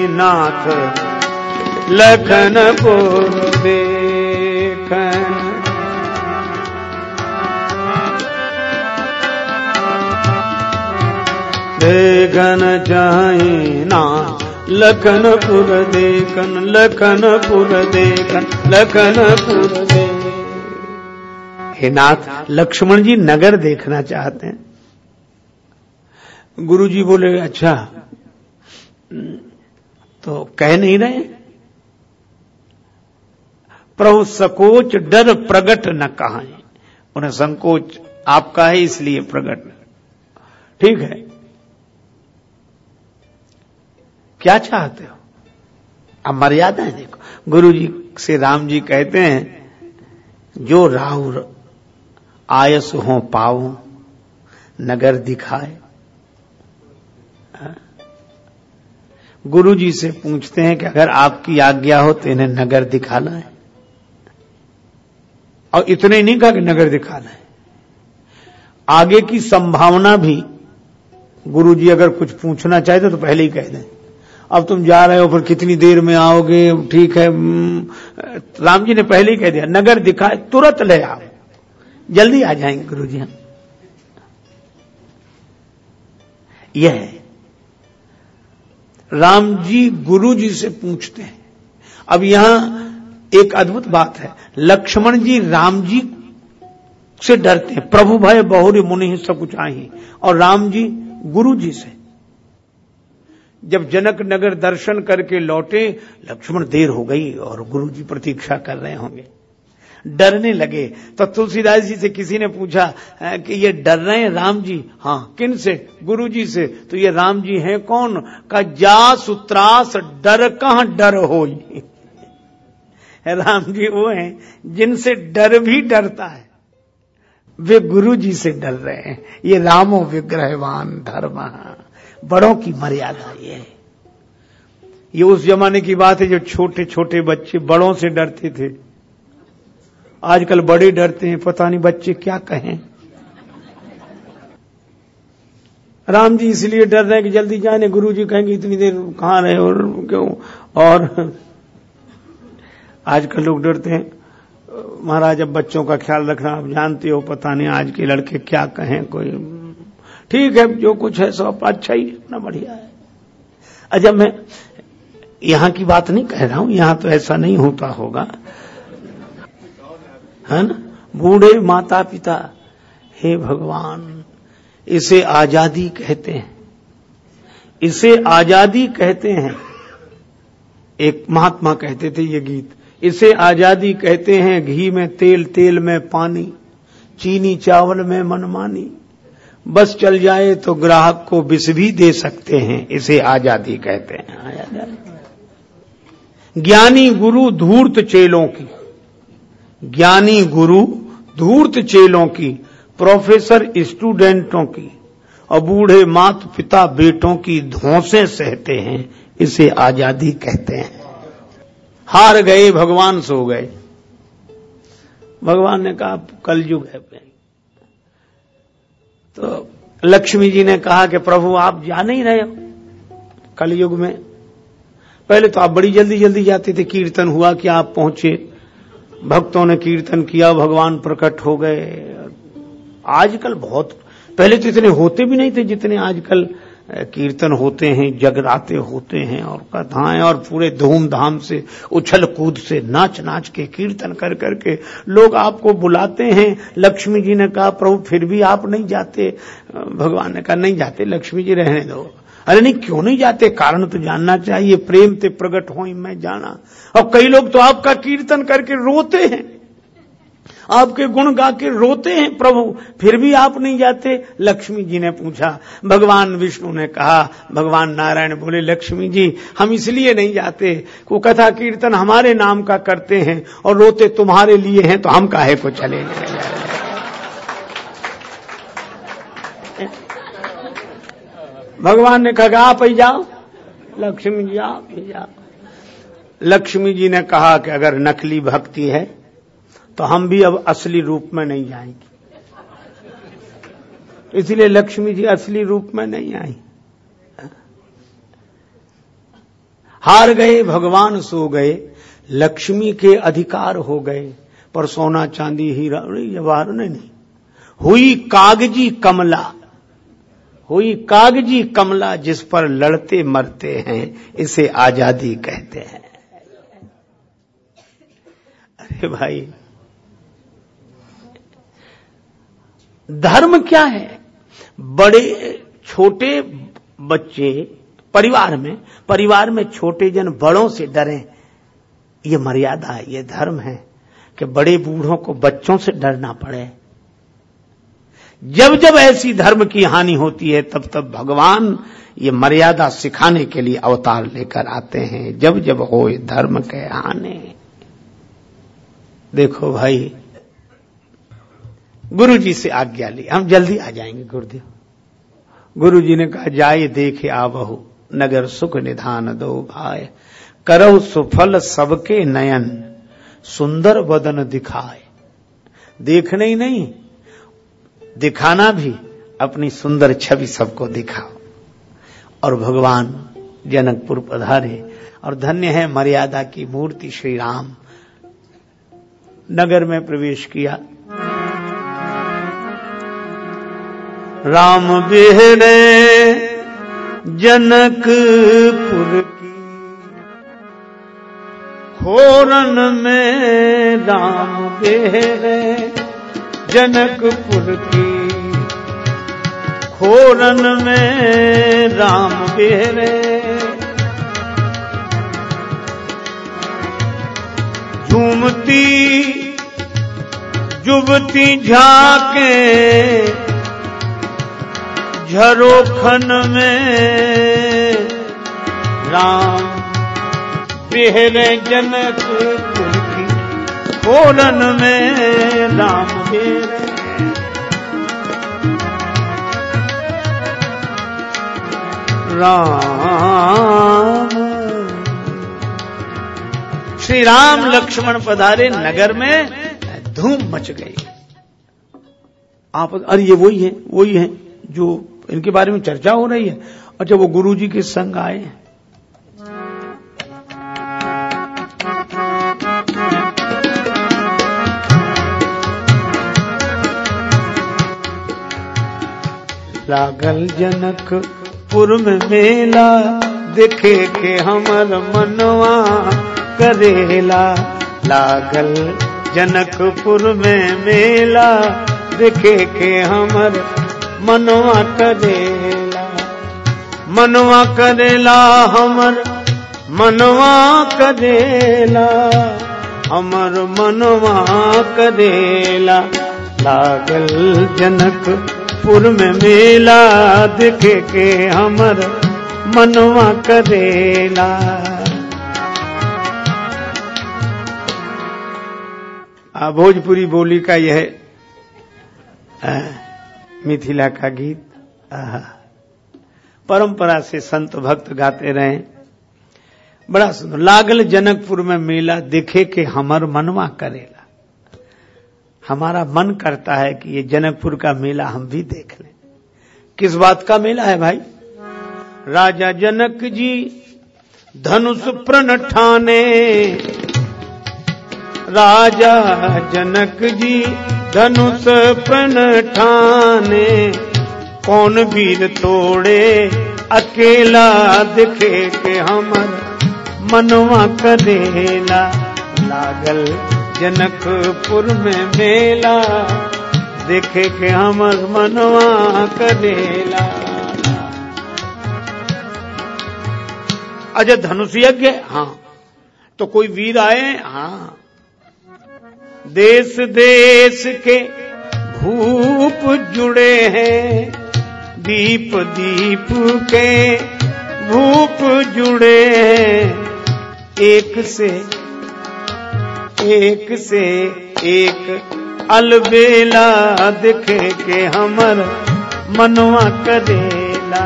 नाथ लखन पुर देखन। देख देखन चाहे ना। लखनपुर देखन लखनपुर देखन, लखनपुर दे हे नाथ, लक्ष्मण जी नगर देखना चाहते हैं। गुरु जी बोले अच्छा। तो कह नहीं रहे। प्रभु सकोच डर प्रगट न कहा उन्हें संकोच आपका है, इसलिए प्रगट। ठीक है। क्या चाहते हो? अब मर्यादा है, देखो। गुरु जी से राम जी कहते हैं, जो राहुल आयस हो पाओ नगर दिखाए। हाँ? गुरु जी से पूछते हैं कि अगर आपकी आज्ञा हो तो इन्हें नगर दिखाना है। और इतने ही नहीं कहा कि नगर दिखाना है। आगे की संभावना भी गुरु जी अगर कुछ पूछना चाहते तो पहले ही कह दें। अब तुम जा रहे हो, फिर कितनी देर में आओगे? ठीक है राम जी ने पहले ही कह दिया, नगर दिखाए, तुरंत ले आओ। जल्दी आ जाएँगे गुरु जी हम। यह है। राम जी गुरु जी से पूछते हैं। अब यहाँ एक अद्भुत बात है। लक्ष्मण जी राम जी से डरते हैं। प्रभु भय बहुरी मुनि सब कुछ आई। और राम जी गुरु जी से। जब जनक नगर दर्शन करके लौटे, लक्ष्मण देर हो गई और गुरु जी प्रतीक्षा कर रहे होंगे। डरने लगे। तो तुलसीदास जी से किसी ने पूछा कि ये डर रहे हैं राम जी? हाँ किन से? गुरु जी से। तो ये राम जी हैं कौन? का जा सुत्रास डर कहा डर हो? राम जी वो हैं जिनसे डर भी डरता है। वे गुरु जी से डर रहे हैं। ये रामो विग्रहवान धर्म। बड़ों की मर्यादा ये है। ये उस जमाने की बात है जो छोटे छोटे बच्चे बड़ों से डरते थे। आजकल बड़े डरते हैं, पता नहीं बच्चे क्या कहें। राम जी इसलिए डर रहे हैं कि जल्दी जाने गुरु जी कहेंगे इतनी देर कहाँ रहे और क्यों? और आजकल लोग डरते हैं। महाराज, अब बच्चों का ख्याल रखना, आप जानते हो, पता नहीं आज के लड़के क्या कहें, कोई। ठीक है, जो कुछ है सब अच्छा ही, अपना बढ़िया है। अच्छा मैं यहाँ की बात नहीं कह रहा हूँ, यहाँ तो ऐसा नहीं होता होगा। है ना? बूढ़े माता पिता हे भगवान, इसे आज़ादी कहते हैं। इसे आज़ादी कहते हैं। एक महात्मा कहते थे ये गीत, इसे आज़ादी कहते हैं, घी में तेल तेल में पानी, चीनी चावल में मनमानी। बस चल जाए तो ग्राहक को बिस भी दे सकते हैं, इसे आज़ादी कहते हैं। ज्ञानी गुरु धूर्त चेलों की। ज्ञानी गुरु धूर्त चेलों की, प्रोफेसर स्टूडेंटों की, और बूढ़े मात पिता बेटों की धोसे सहते हैं, इसे आज़ादी कहते हैं। हार गए, भगवान सो गए। भगवान ने कहा कल युग है तो लक्ष्मी जी ने कहा कि प्रभु, आप जा नहीं रहे हो कल युग में। पहले तो आप बड़ी जल्दी जल्दी जाते थे, कीर्तन हुआ कि आप पहुँचे। भक्तों ने कीर्तन किया, भगवान प्रकट हो गए। आजकल बहुत, पहले तो इतने होते भी नहीं थे जितने आजकल कीर्तन होते हैं, जगराते होते हैं और कथाएँ और पूरे धूमधाम से, उछल कूद से नाच नाच के कीर्तन कर करके लोग आपको बुलाते हैं। लक्ष्मी जी ने कहा, प्रभु, फिर भी आप नहीं जाते। भगवान ने कहा, नहीं जाते, लक्ष्मी जी रहने दो। अरे नहीं, क्यों नहीं जाते? कारण तो जानना चाहिए। प्रेम से प्रकट हो मैं जाना। और कई लोग तो आपका कीर्तन करके रोते हैं। आपके गुण गा के रोते हैं, प्रभु। फिर भी आप नहीं जाते? लक्ष्मी जी ने पूछा। भगवान विष्णु ने कहा, भगवान नारायण बोले, लक्ष्मी जी, हम इसलिए नहीं जाते। वो कथा कीर्तन हमारे नाम का करते हैं, और रोते तुम्हारे लिए हैं तो हम काहे को चले? भगवान ने कहा आप ही जाओ। लक्ष्मी जी, आप ही जाओ। लक्ष्मी जी ने कहा कि अगर नकली भक्ति है तो हम भी अब असली रूप में नहीं जाएँगे। इसलिए लक्ष्मी जी असली रूप में नहीं आई। हार गए, भगवान सो गए, लक्ष्मी के अधिकार हो गए, पर सोना चांदी, हीरा जवाहर नहीं। हुई कागज़ी कमला हुई कागज़ी कमला जिस पर लड़ते मरते हैं, इसे आज़ादी कहते हैं। अरे भाई, धर्म क्या है? बड़े, छोटे बच्चे, परिवार में परिवार में छोटे जन बड़ों से डरें, ये मर्यादा है, ये धर्म है कि बड़े बूढ़ों को बच्चों से डरना पड़े। जब जब ऐसी धर्म की हानि होती है, तब तब भगवान ये मर्यादा सिखाने के लिए अवतार लेकर आते हैं। जब जब हो धर्म के आने देखो भाई गुरु जी से आज्ञा ली। हम जल्दी आ जाएँगे, गुरुदेव। गुरु जी ने कहा, जाए देखे आवहु, नगर सुख निधान दो भाई करो सुफल सबके नयन, सुंदर वदन दिखाए। देखने ही नहीं दिखाना भी, अपनी सुंदर छवि सबको दिखाओ। और भगवान जनकपुर पधारे, और धन्य है मर्यादा की मूर्ति श्री राम। नगर में प्रवेश किया। राम बिहरे जनकपुर की खोरन में राम बिहरे जनकपुर की खोरन में राम बिहरे। झूमती जुबती झाके झरोखन में राम बिहरे जनकपुर की में राम बिहरे राम। श्री राम लक्ष्मण पधारे नगर में, धूम मच गई। आप, अरे ये वही है वही है, जो इनके बारे में चर्चा हो रही है, और जब वो गुरु जी के संग आए हैं लागल जनकपुर में मेला, देखे के हमर मनवा करेला। लागल जनकपुर में मेला, देखे के हमर मनवा करेला। मनवा करेला, हमर मनवा करेला। हमर मनवा करेला। लागल जनकपुर में मेला देखे के हमर मनवा करेला। भोजपुरी बोली का यह मिथिला का गीत। परंपरा से संत भक्त गाते रहे। बड़ा सुंदर। लागल जनकपुर में मेला देखे के हमर मनवा करेला। हमारा मन करता है कि ये जनकपुर का मेला हम भी देख लें। किस बात का मेला है भाई? राजा जनक जी धनुष प्रण ठाने राजा जनक जी धनुष प्रण ठाने कौन वीर तोड़े? अकेला दिखे के हमर मनवा करेला। लागल जनकपुर में मेला, देखे के हमर मनवा करेला। अजय धनुष यज्ञ? हाँ। तो कोई वीर आए? हाँ। देश देश के भूप जुड़े हैं, दीप दीप के भूप जुड़े हैं। एक से एक से एक अलबेला दिखे के हमर मनवा करेला।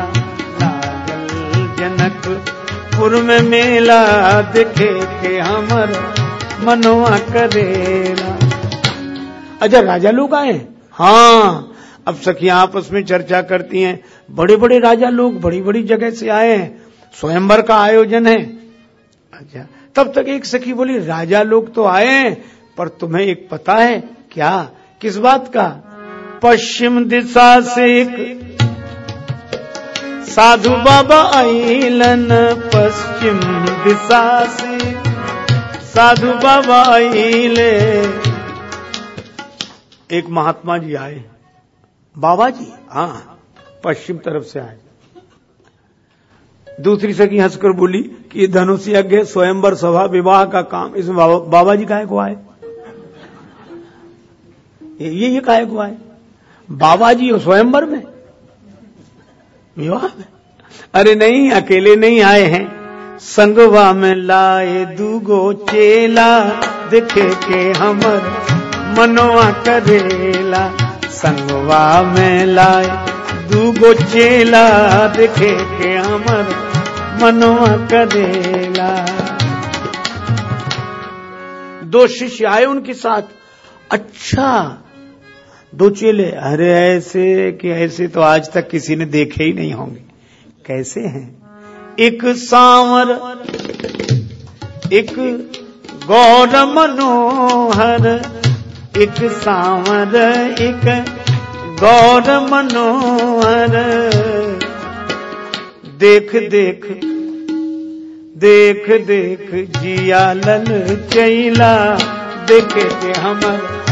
लागल जनकपुर में मेला दिखे के हमर मनवा करेला। अच्छा राजा लोग आए? हाँ अब सखियाँ आपस में चर्चा करती हैं। बड़े बड़े राजा लोग बड़ी बड़ी जगह से आए हैं। स्वयंवर का आयोजन है। अच्छा तब तक एक सखी बोली, राजा लोग तो आए हैं, पर तुम्हें एक पता है, क्या? किस बात का? पश्चिम दिशा से एक साधु बाबा आइलन पश्चिम दिशा से साधु बाबा आइले एक महात्मा जी आए। बाबा जी? हाँ पश्चिम तरफ़ से आए। दूसरी सखी हंसकर बोली कि धनुष यज्ञ स्वयंवर सभा विवाह का काम इसमें बाबा, बाबा जी काहे को आए? ये ये काहे को आए? बाबा जी स्वयंवर में? विवाह में? अरे नहीं अकेले नहीं आए हैं। संगवा में लाए दूगो चेला दिखे के हमर मनवा करेला। संगवा में लाए दूगो चेला देखे के हमर मनवा करेला। दो शिष्य आए उनके साथ। अच्छा दो चेले, अरे ऐसे कि ऐसे तो आज तक किसी ने देखे ही नहीं होंगे। कैसे हैं? एक सांवर, एक गौर मनोहर, एक सांवर, एक गौर मनोहर। देख देख देख देख, जिया लल चैला। देखे के हमर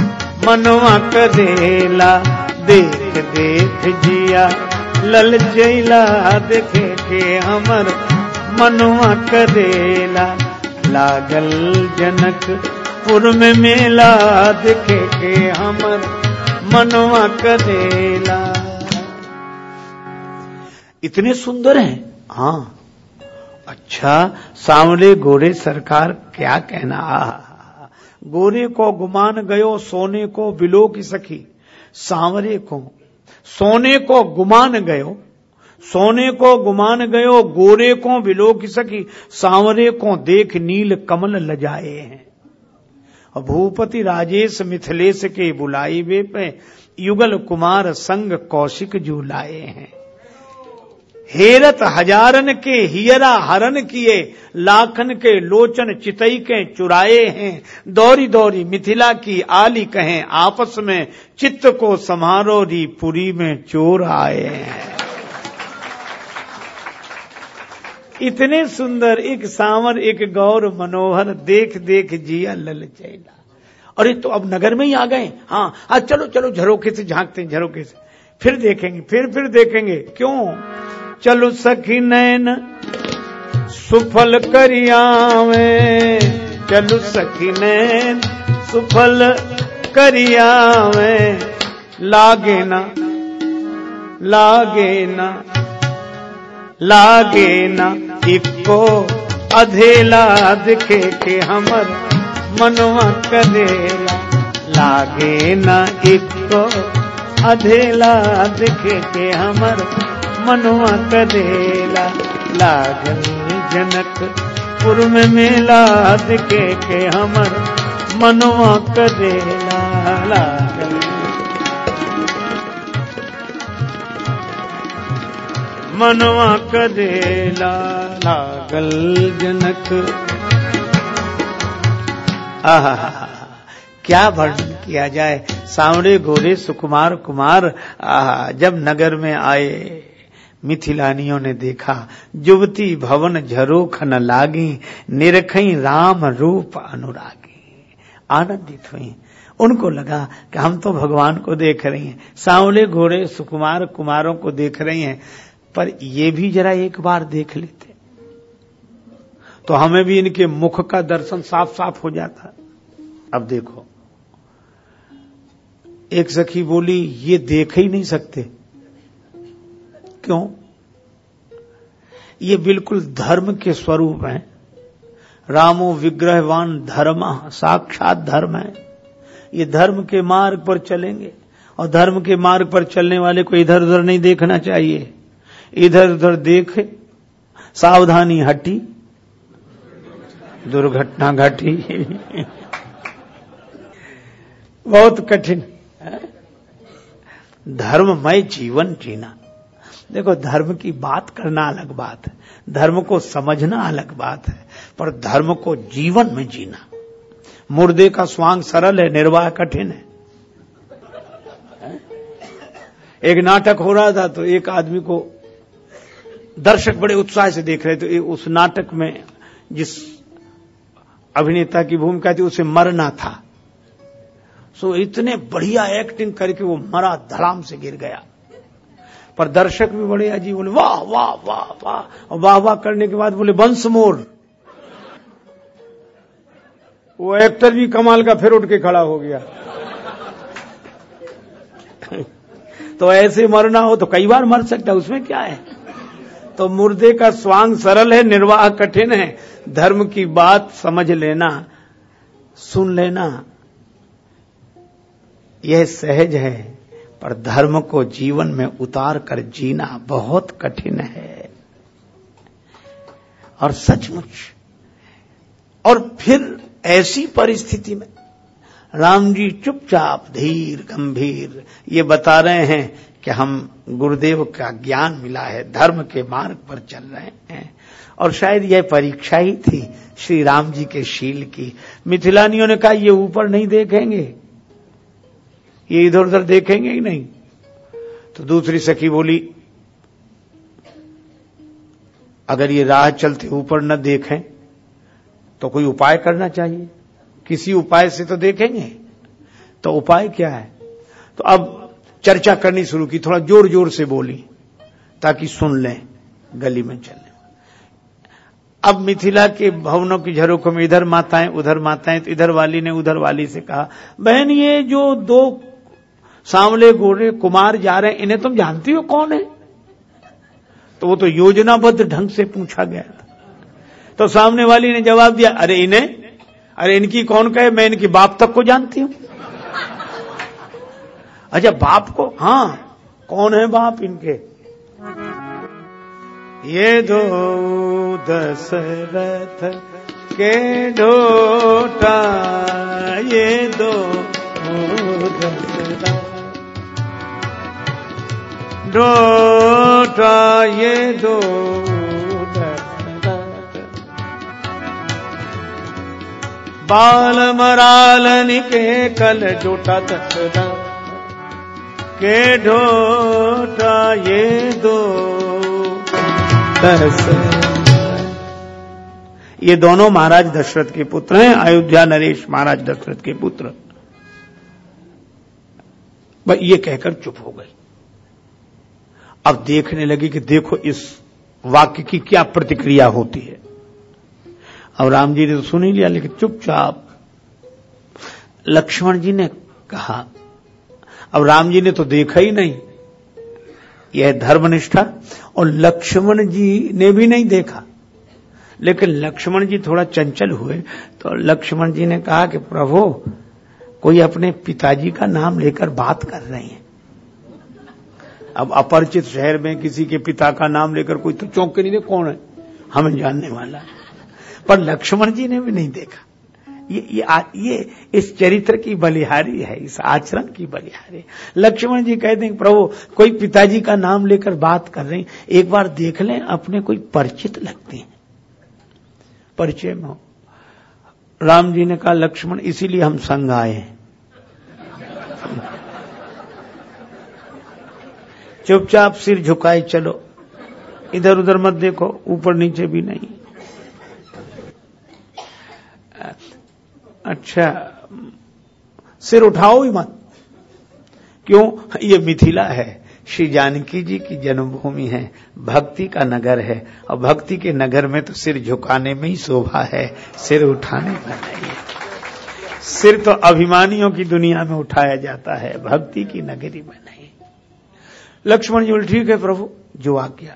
मनवा करेला। देख देख, जिया लल चैला। देखे के हमर मनवा करेला। लागल जनक पुर में मेला। देखे के हमर मनवा करेला। इतने सुंदर हैं? हाँ। अच्छा सांवले गोरे सरकार क्या कहना? गोरे को गुमान गयो, सोने को बिलो की सखी। सांवरे को, सोने को गुमान गयो, सोने को गुमान गयो, गोरे को बिलो की सखी। सांवरे को देख नील कमल लजाए हैं। और भूपति राजेश मिथिलेश के बुलाई वे पे युगल कुमार संग कौशिक जो लाए हैं। हेरत हजारन के हियरा हरन किए, लाखन के लोचन चितई के चुराए हैं। दौरी दौरी मिथिला की आली कहें, आपस में चित्त को समारोह री पुरी में चोर आए हैं। इतने सुंदर, एक सांवर, एक गौर मनोहर, देख देख जिया लल चैला। अरे तो अब नगर में ही आ गए। हाँ आज चलो चलो, झरोखे से झांकते हैं से। फिर देखेंगे, फिर फिर देखेंगे। क्यों? चलो सखी नैन, सुफल करियावे। चलो सखी नैन, सुफल करियावे। लागे ना लागे ना लागे ना। इको अधेला दिखे के हमर मनवा करेला। लागे ना इको अधेला दिखे के हमर मनवा करेला। लागल जनक पुर में मेला दिखे के हमर मनवा करेला। लागल मनवा करेला लागल जनक। आहा क्या वर्णन किया जाए? सांवरे गोरे सुकुमार कुमार, आहा, जब नगर में आए, मिथिलानियों ने देखा जुवती भवन झरोख न लागी, निरखई राम रूप अनुरागी। आनंदित हुई। उनको लगा कि हम तो भगवान को देख रही हैं सांवले घोड़े सुकुमार कुमारों को देख रही हैं। पर ये भी जरा एक बार देख लेते। तो हमें भी इनके मुख का दर्शन साफ़ साफ़ हो जाता। अब देखो। एक सखी बोली, ये देख ही नहीं सकते। क्यों? ये बिल्कुल धर्म के स्वरूप हैं। रामो विग्रहवान धर्म, साक्षात धर्म है। ये धर्म के मार्ग पर चलेंगे। और धर्म के मार्ग पर चलने वाले को इधर उधर नहीं देखना चाहिए। इधर उधर देखे, सावधानी हटी, दुर्घटना घटी। बहुत कठिन धर्ममय जीवन जीना। देखो, धर्म की बात करना अलग बात है, धर्म को समझना अलग बात है, पर धर्म को जीवन में जीना। मुर्दे का स्वांग सरल है, निर्वाह कठिन है? एक नाटक हो रहा था तो एक आदमी को दर्शक बड़े उत्साह से देख रहे थे उस नाटक में जिस अभिनेता की भूमिका थी, उसे मरना था। सो इतने बढ़िया एक्टिंग करके वो मरा, धड़ाम से गिर गया। पर दर्शक भी बड़े अजीब, बोले, वाह वाह वाह वाह। वाह वाह करने के बाद बोले, बंस मोर। वो एक्टर भी कमाल का फिर उठ के खड़ा हो गया। तो ऐसे मरना हो तो कई बार मर सकता उसमें क्या है? तो मुर्दे का स्वांग सरल है, निर्वाह कठिन है। धर्म की बात समझ लेना, सुन लेना। यह सहज है, पर धर्म को जीवन में उतार कर जीना बहुत कठिन है। और सचमुच, और फिर ऐसी परिस्थिति में राम जी चुपचाप धीर गंभीर ये बता रहे हैं कि हम गुरुदेव का ज्ञान मिला है, धर्म के मार्ग पर चल रहे हैं। और शायद यह परीक्षा ही थी श्री राम जी के शील की। मिथिलानियों ने कहा, ये ऊपर नहीं देखेंगे। ये इधर उधर देखेंगे ही नहीं। तो दूसरी सखी बोली, अगर ये राह चलते ऊपर न देखें तो कोई उपाय करना चाहिए? किसी उपाय से तो देखेंगे। तो उपाय क्या है? तो अब चर्चा करनी शुरू की, थोड़ा ज़ोर ज़ोर से बोली, ताकि सुन लें, गली में चलने अब मिथिला के भवनों की झरोखों में इधर माताएँ, उधर माताएँ तो इधर वाली ने उधर वाली से कहा, बहन, ये जो दो सांवले गोरे कुमार जा रहे हैं, इन्हें तुम जानती हो कौन है? तो वो तो योजनाबद्ध ढंग से पूछा गया था। तो सामने वाली ने जवाब दिया, अरे, इन्हें अरे इनकी कौन कहे? मैं इनकी बाप तक को जानती हूँ। अच्छा बाप को? हाँ कौन है बाप इनके? ये दो दशरथ के ढोटा ये दो दशरथ। ढोटा ये दो बाल मराल निके कल जोटा दसरा के ढोटा ये दो। दस ये दोनों महाराज दशरथ के पुत्र हैं, अयोध्या नरेश महाराज दशरथ के पुत्र। ये कहकर चुप हो गई। अब देखने लगी कि देखो इस वाक्य की क्या प्रतिक्रिया होती है। अब राम जी ने तो सुन ही लिया, लेकिन चुपचाप। लक्ष्मण जी ने कहा, अब राम जी ने तो देखा ही नहीं। यह धर्मनिष्ठा और लक्ष्मण जी ने भी नहीं देखा। लेकिन लक्ष्मण जी थोड़ा चंचल हुए तो लक्ष्मण जी ने कहा कि, प्रभु, कोई अपने पिताजी का नाम लेकर बात कर रहे हैं। अब अपरिचित शहर में किसी के पिता का नाम लेकर कोई तो चौंक के नहीं दे कौन है? हमें जानने वाला। है पर लक्ष्मण जी ने भी नहीं देखा। ये ये ये इस चरित्र की बलिहारी है, इस आचरण की बलिहारी लक्ष्मण जी कहते हैं प्रभु, कोई पिताजी का नाम लेकर बात कर रहे हैं, एक बार देख लें, अपने कोई परिचित लगते हैं। परिचय में हो। राम जी ने कहा, लक्ष्मण, इसीलिए हम संग आए हैं। चुपचाप सिर झुकाए, चलो इधर उधर मत देखो ऊपर नीचे भी नहीं। अच्छा सिर उठाओ ही मत। क्यों? ये मिथिला है। श्री जानकी जी की जन्मभूमि है। भक्ति का नगर है। और भक्ति के नगर में तो सिर झुकाने में ही शोभा है। सिर उठाने में नहीं सिर तो अभिमानियों की दुनिया में उठाया जाता है। भक्ति की नगरी में नहीं। लक्ष्मण जी ठीक है प्रभु, जो आज्ञा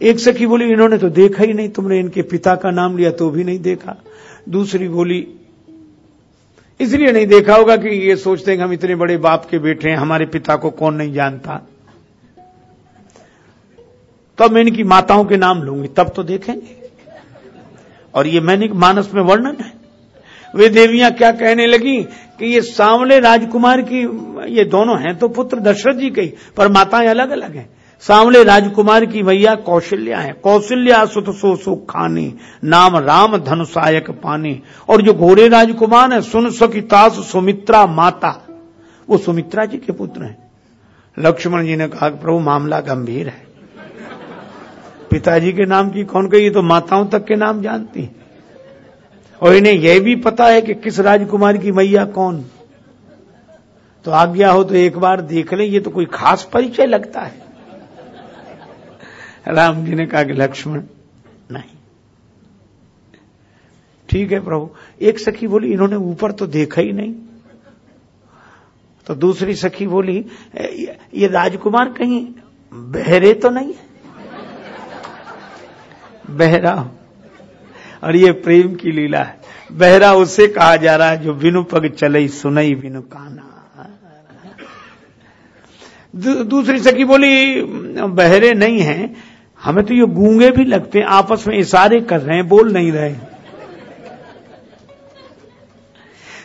एक सखी बोली, इन्होंने तो देखा ही नहीं, तुमने इनके पिता का नाम लिया तो भी नहीं देखा। दूसरी बोली, इसलिए नहीं देखा होगा कि ये सोचते हैं हम इतने बड़े बाप के बेटे हैं, हमारे पिता को कौन नहीं जानता? तो मैं इनकी माताओं के नाम लूँगी, तब तो देखेंगे। और ये मैंने, मानस में वर्णन है। वे देवियाँ क्या कहने लगी कि ये सांवले राजकुमार की, ये दोनों हैं तो पुत्र दशरथ जी के पर माताएँ अलग अलग हैं। सांवले राजकुमार की मैया कौशल्या है। कौशल्या सुत सो सुख खानी, नाम राम धनुषायक पानी। और जो घोड़े राजकुमार है, सुन सकितास सुमित्रा माता। वो सुमित्रा जी के पुत्र हैं। लक्ष्मण जी ने कहा प्रभु, मामला गंभीर है। पिताजी के नाम की कौन कही? तो माताओं तक के नाम जानती है। और इन्हें यह भी पता है कि किस राजकुमार की मैया कौन। तो आज्ञा हो तो एक बार देख ले, ये तो कोई खास परिचय लगता है। राम जी ने कहा कि लक्ष्मण नहीं। ठीक है प्रभु। एक सखी बोली, इन्होंने ऊपर तो देखा ही नहीं। तो दूसरी सखी बोली ये राजकुमार कहीं बहरे तो नहीं है? बहरा और ये प्रेम की लीला है। बहरा उसे कहा जा रहा है, जो बिनु पग चले सुनई बिनु काना। दूसरी सखी बोली, बहरे नहीं हैं हमें तो ये गूँगे भी लगते हैं, आपस में इशारे कर रहे हैं, बोल नहीं रहे।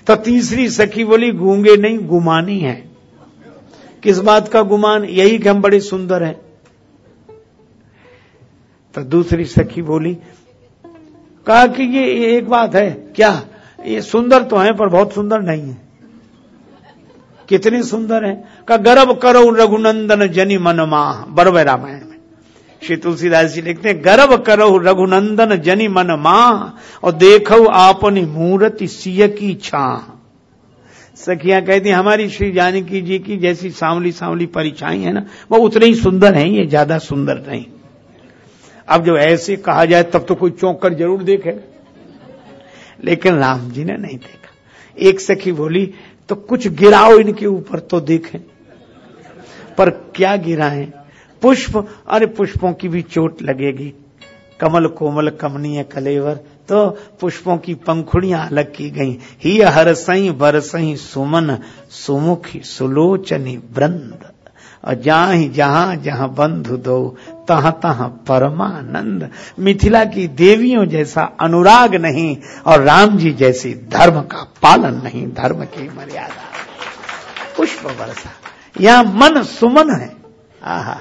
तो तीसरी सखी बोली, गूँगे नहीं, गुमानी है। किस बात का गुमान? यही कि हम बड़े सुंदर हैं। तो दूसरी सखी बोली, कहा कि ये एक बात है, क्या? ये सुंदर तो है, पर बहुत सुंदर नहीं है। कितने सुंदर हैं? का गर्व करो रघुनंदन जनी मन माह, बरवे रामायण। श्री तुलसीदास जी लिखते हैं गर्व करो, रघुनंदन जनी मन माह और देखो आपनी मूर्ति सिय की छा। सखियाँ कहती हमारी श्री जानकी जी की जैसी सांवली सांवली परिछाई है ना, वो उतने ही सुंदर है, ये ज़्यादा सुंदर नहीं। अब जब ऐसे कहा जाए, तब तो कोई चौंक कर ज़रूर देखे। लेकिन राम जी ने नहीं देखा। एक सखी बोली तो कुछ गिराओ इनके ऊपर तो देखें। पर क्या गिराएँ? पुष्प, अरे पुष्पों की भी चोट लगेगी। कमल कोमल कमनीय कलेवर तो पुष्पों की पंखुड़ियाँ अलग की गई। ही हर सही बर सही सुमन, सुमुखी सुलोचनी वृंद। और जहाँ जहाँ जहाँ बंधु दो, तहां तहां परमानंद। मिथिला की देवियों जैसा अनुराग नहीं, और राम जी जैसी धर्म का पालन नहीं, धर्म की मर्यादा। पुष्प वर्षा। यहाँ मन सुमन है। आहा।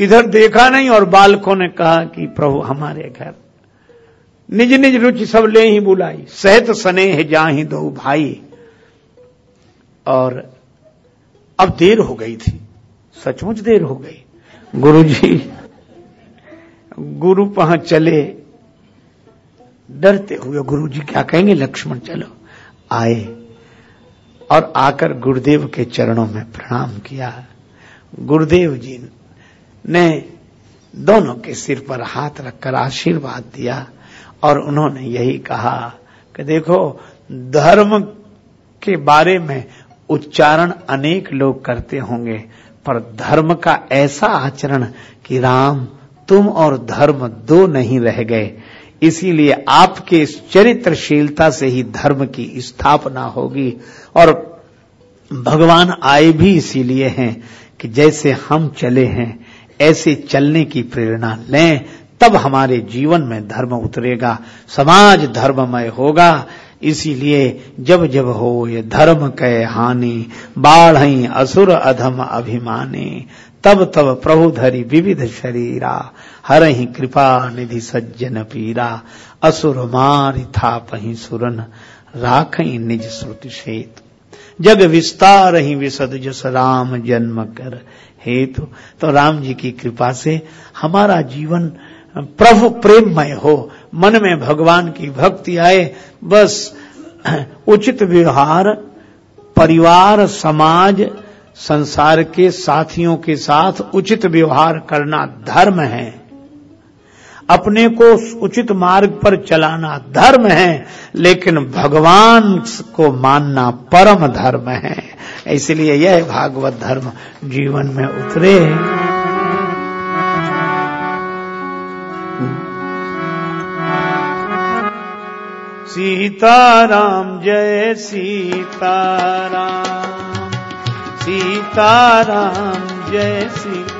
इधर देखा नहीं और बालकों ने कहा कि प्रभु हमारे घर। निज निज रुचि सब ले ही बुलाई। सहत स्नेह जा ही दो भाई। और अब देर हो गई थी। सचमुच देर हो गई। गुरु जी गुरु वहाँ चले। डरते हुए गुरु जी क्या कहेंगे, लक्ष्मण चलो। आए और आकर गुरुदेव के चरणों में प्रणाम किया। गुरुदेव जी ने दोनों के सिर पर हाथ रखकर आशीर्वाद दिया और उन्होंने यही कहा कि देखो, धर्म के बारे में उच्चारण अनेक लोग करते होंगे, पर धर्म का ऐसा आचरण कि राम, तुम और धर्म दो नहीं रह गए। इसीलिए आपके चरित्रशीलता से ही धर्म की स्थापना होगी और भगवान आए भी इसीलिए हैं कि जैसे हम चले हैं ऐसे चलने की प्रेरणा लें, तब हमारे जीवन में धर्म उतरेगा, समाज धर्ममय होगा। इसीलिए जब जब हो ये धर्म कह हानि बाढ़ असुर अधम अभिमानी, तब तब प्रभु धरी विविध शरीरा, हर ही कृपा निधि सज्जन पीरा। असुर मार था पही सुरन, राख निज श्रुति शेत जग विस्तार ही विसद जस राम जन्म कर हेतु तो राम जी की कृपा से हमारा जीवन प्रभु प्रेममय हो, मन में भगवान की भक्ति आए, बस उचित व्यवहार, परिवार, समाज, संसार के साथियों के साथ उचित व्यवहार करना धर्म है। अपने को उचित मार्ग पर चलाना धर्म है, लेकिन भगवान को मानना परम धर्म है। इसलिए यह भागवत धर्म जीवन में उतरे। सीताराम, जय सीताराम। सीताराम, जय सी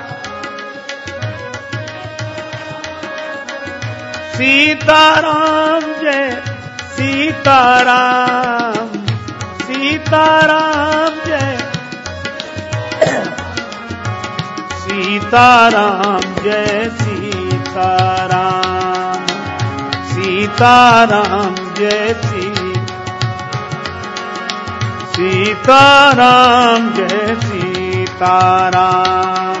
सीताराम जय सीताराम सीताराम जय। सीताराम जय सीताराम सीताराम जय सी सीताराम जय सीताराम।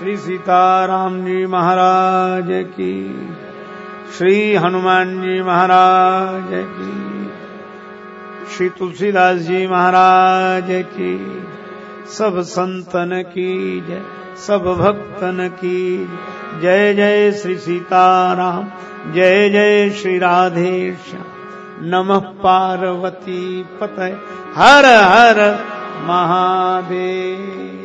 श्री सीताराम जी महाराज की। श्री हनुमान जी महाराज की। श्री तुलसीदास जी महाराज की। सब संतन की जय, सब भक्तन की। जय जय श्री सीताराम, जय जय श्री राधेश। नमः पार्वती पतय। हर हर महादेव।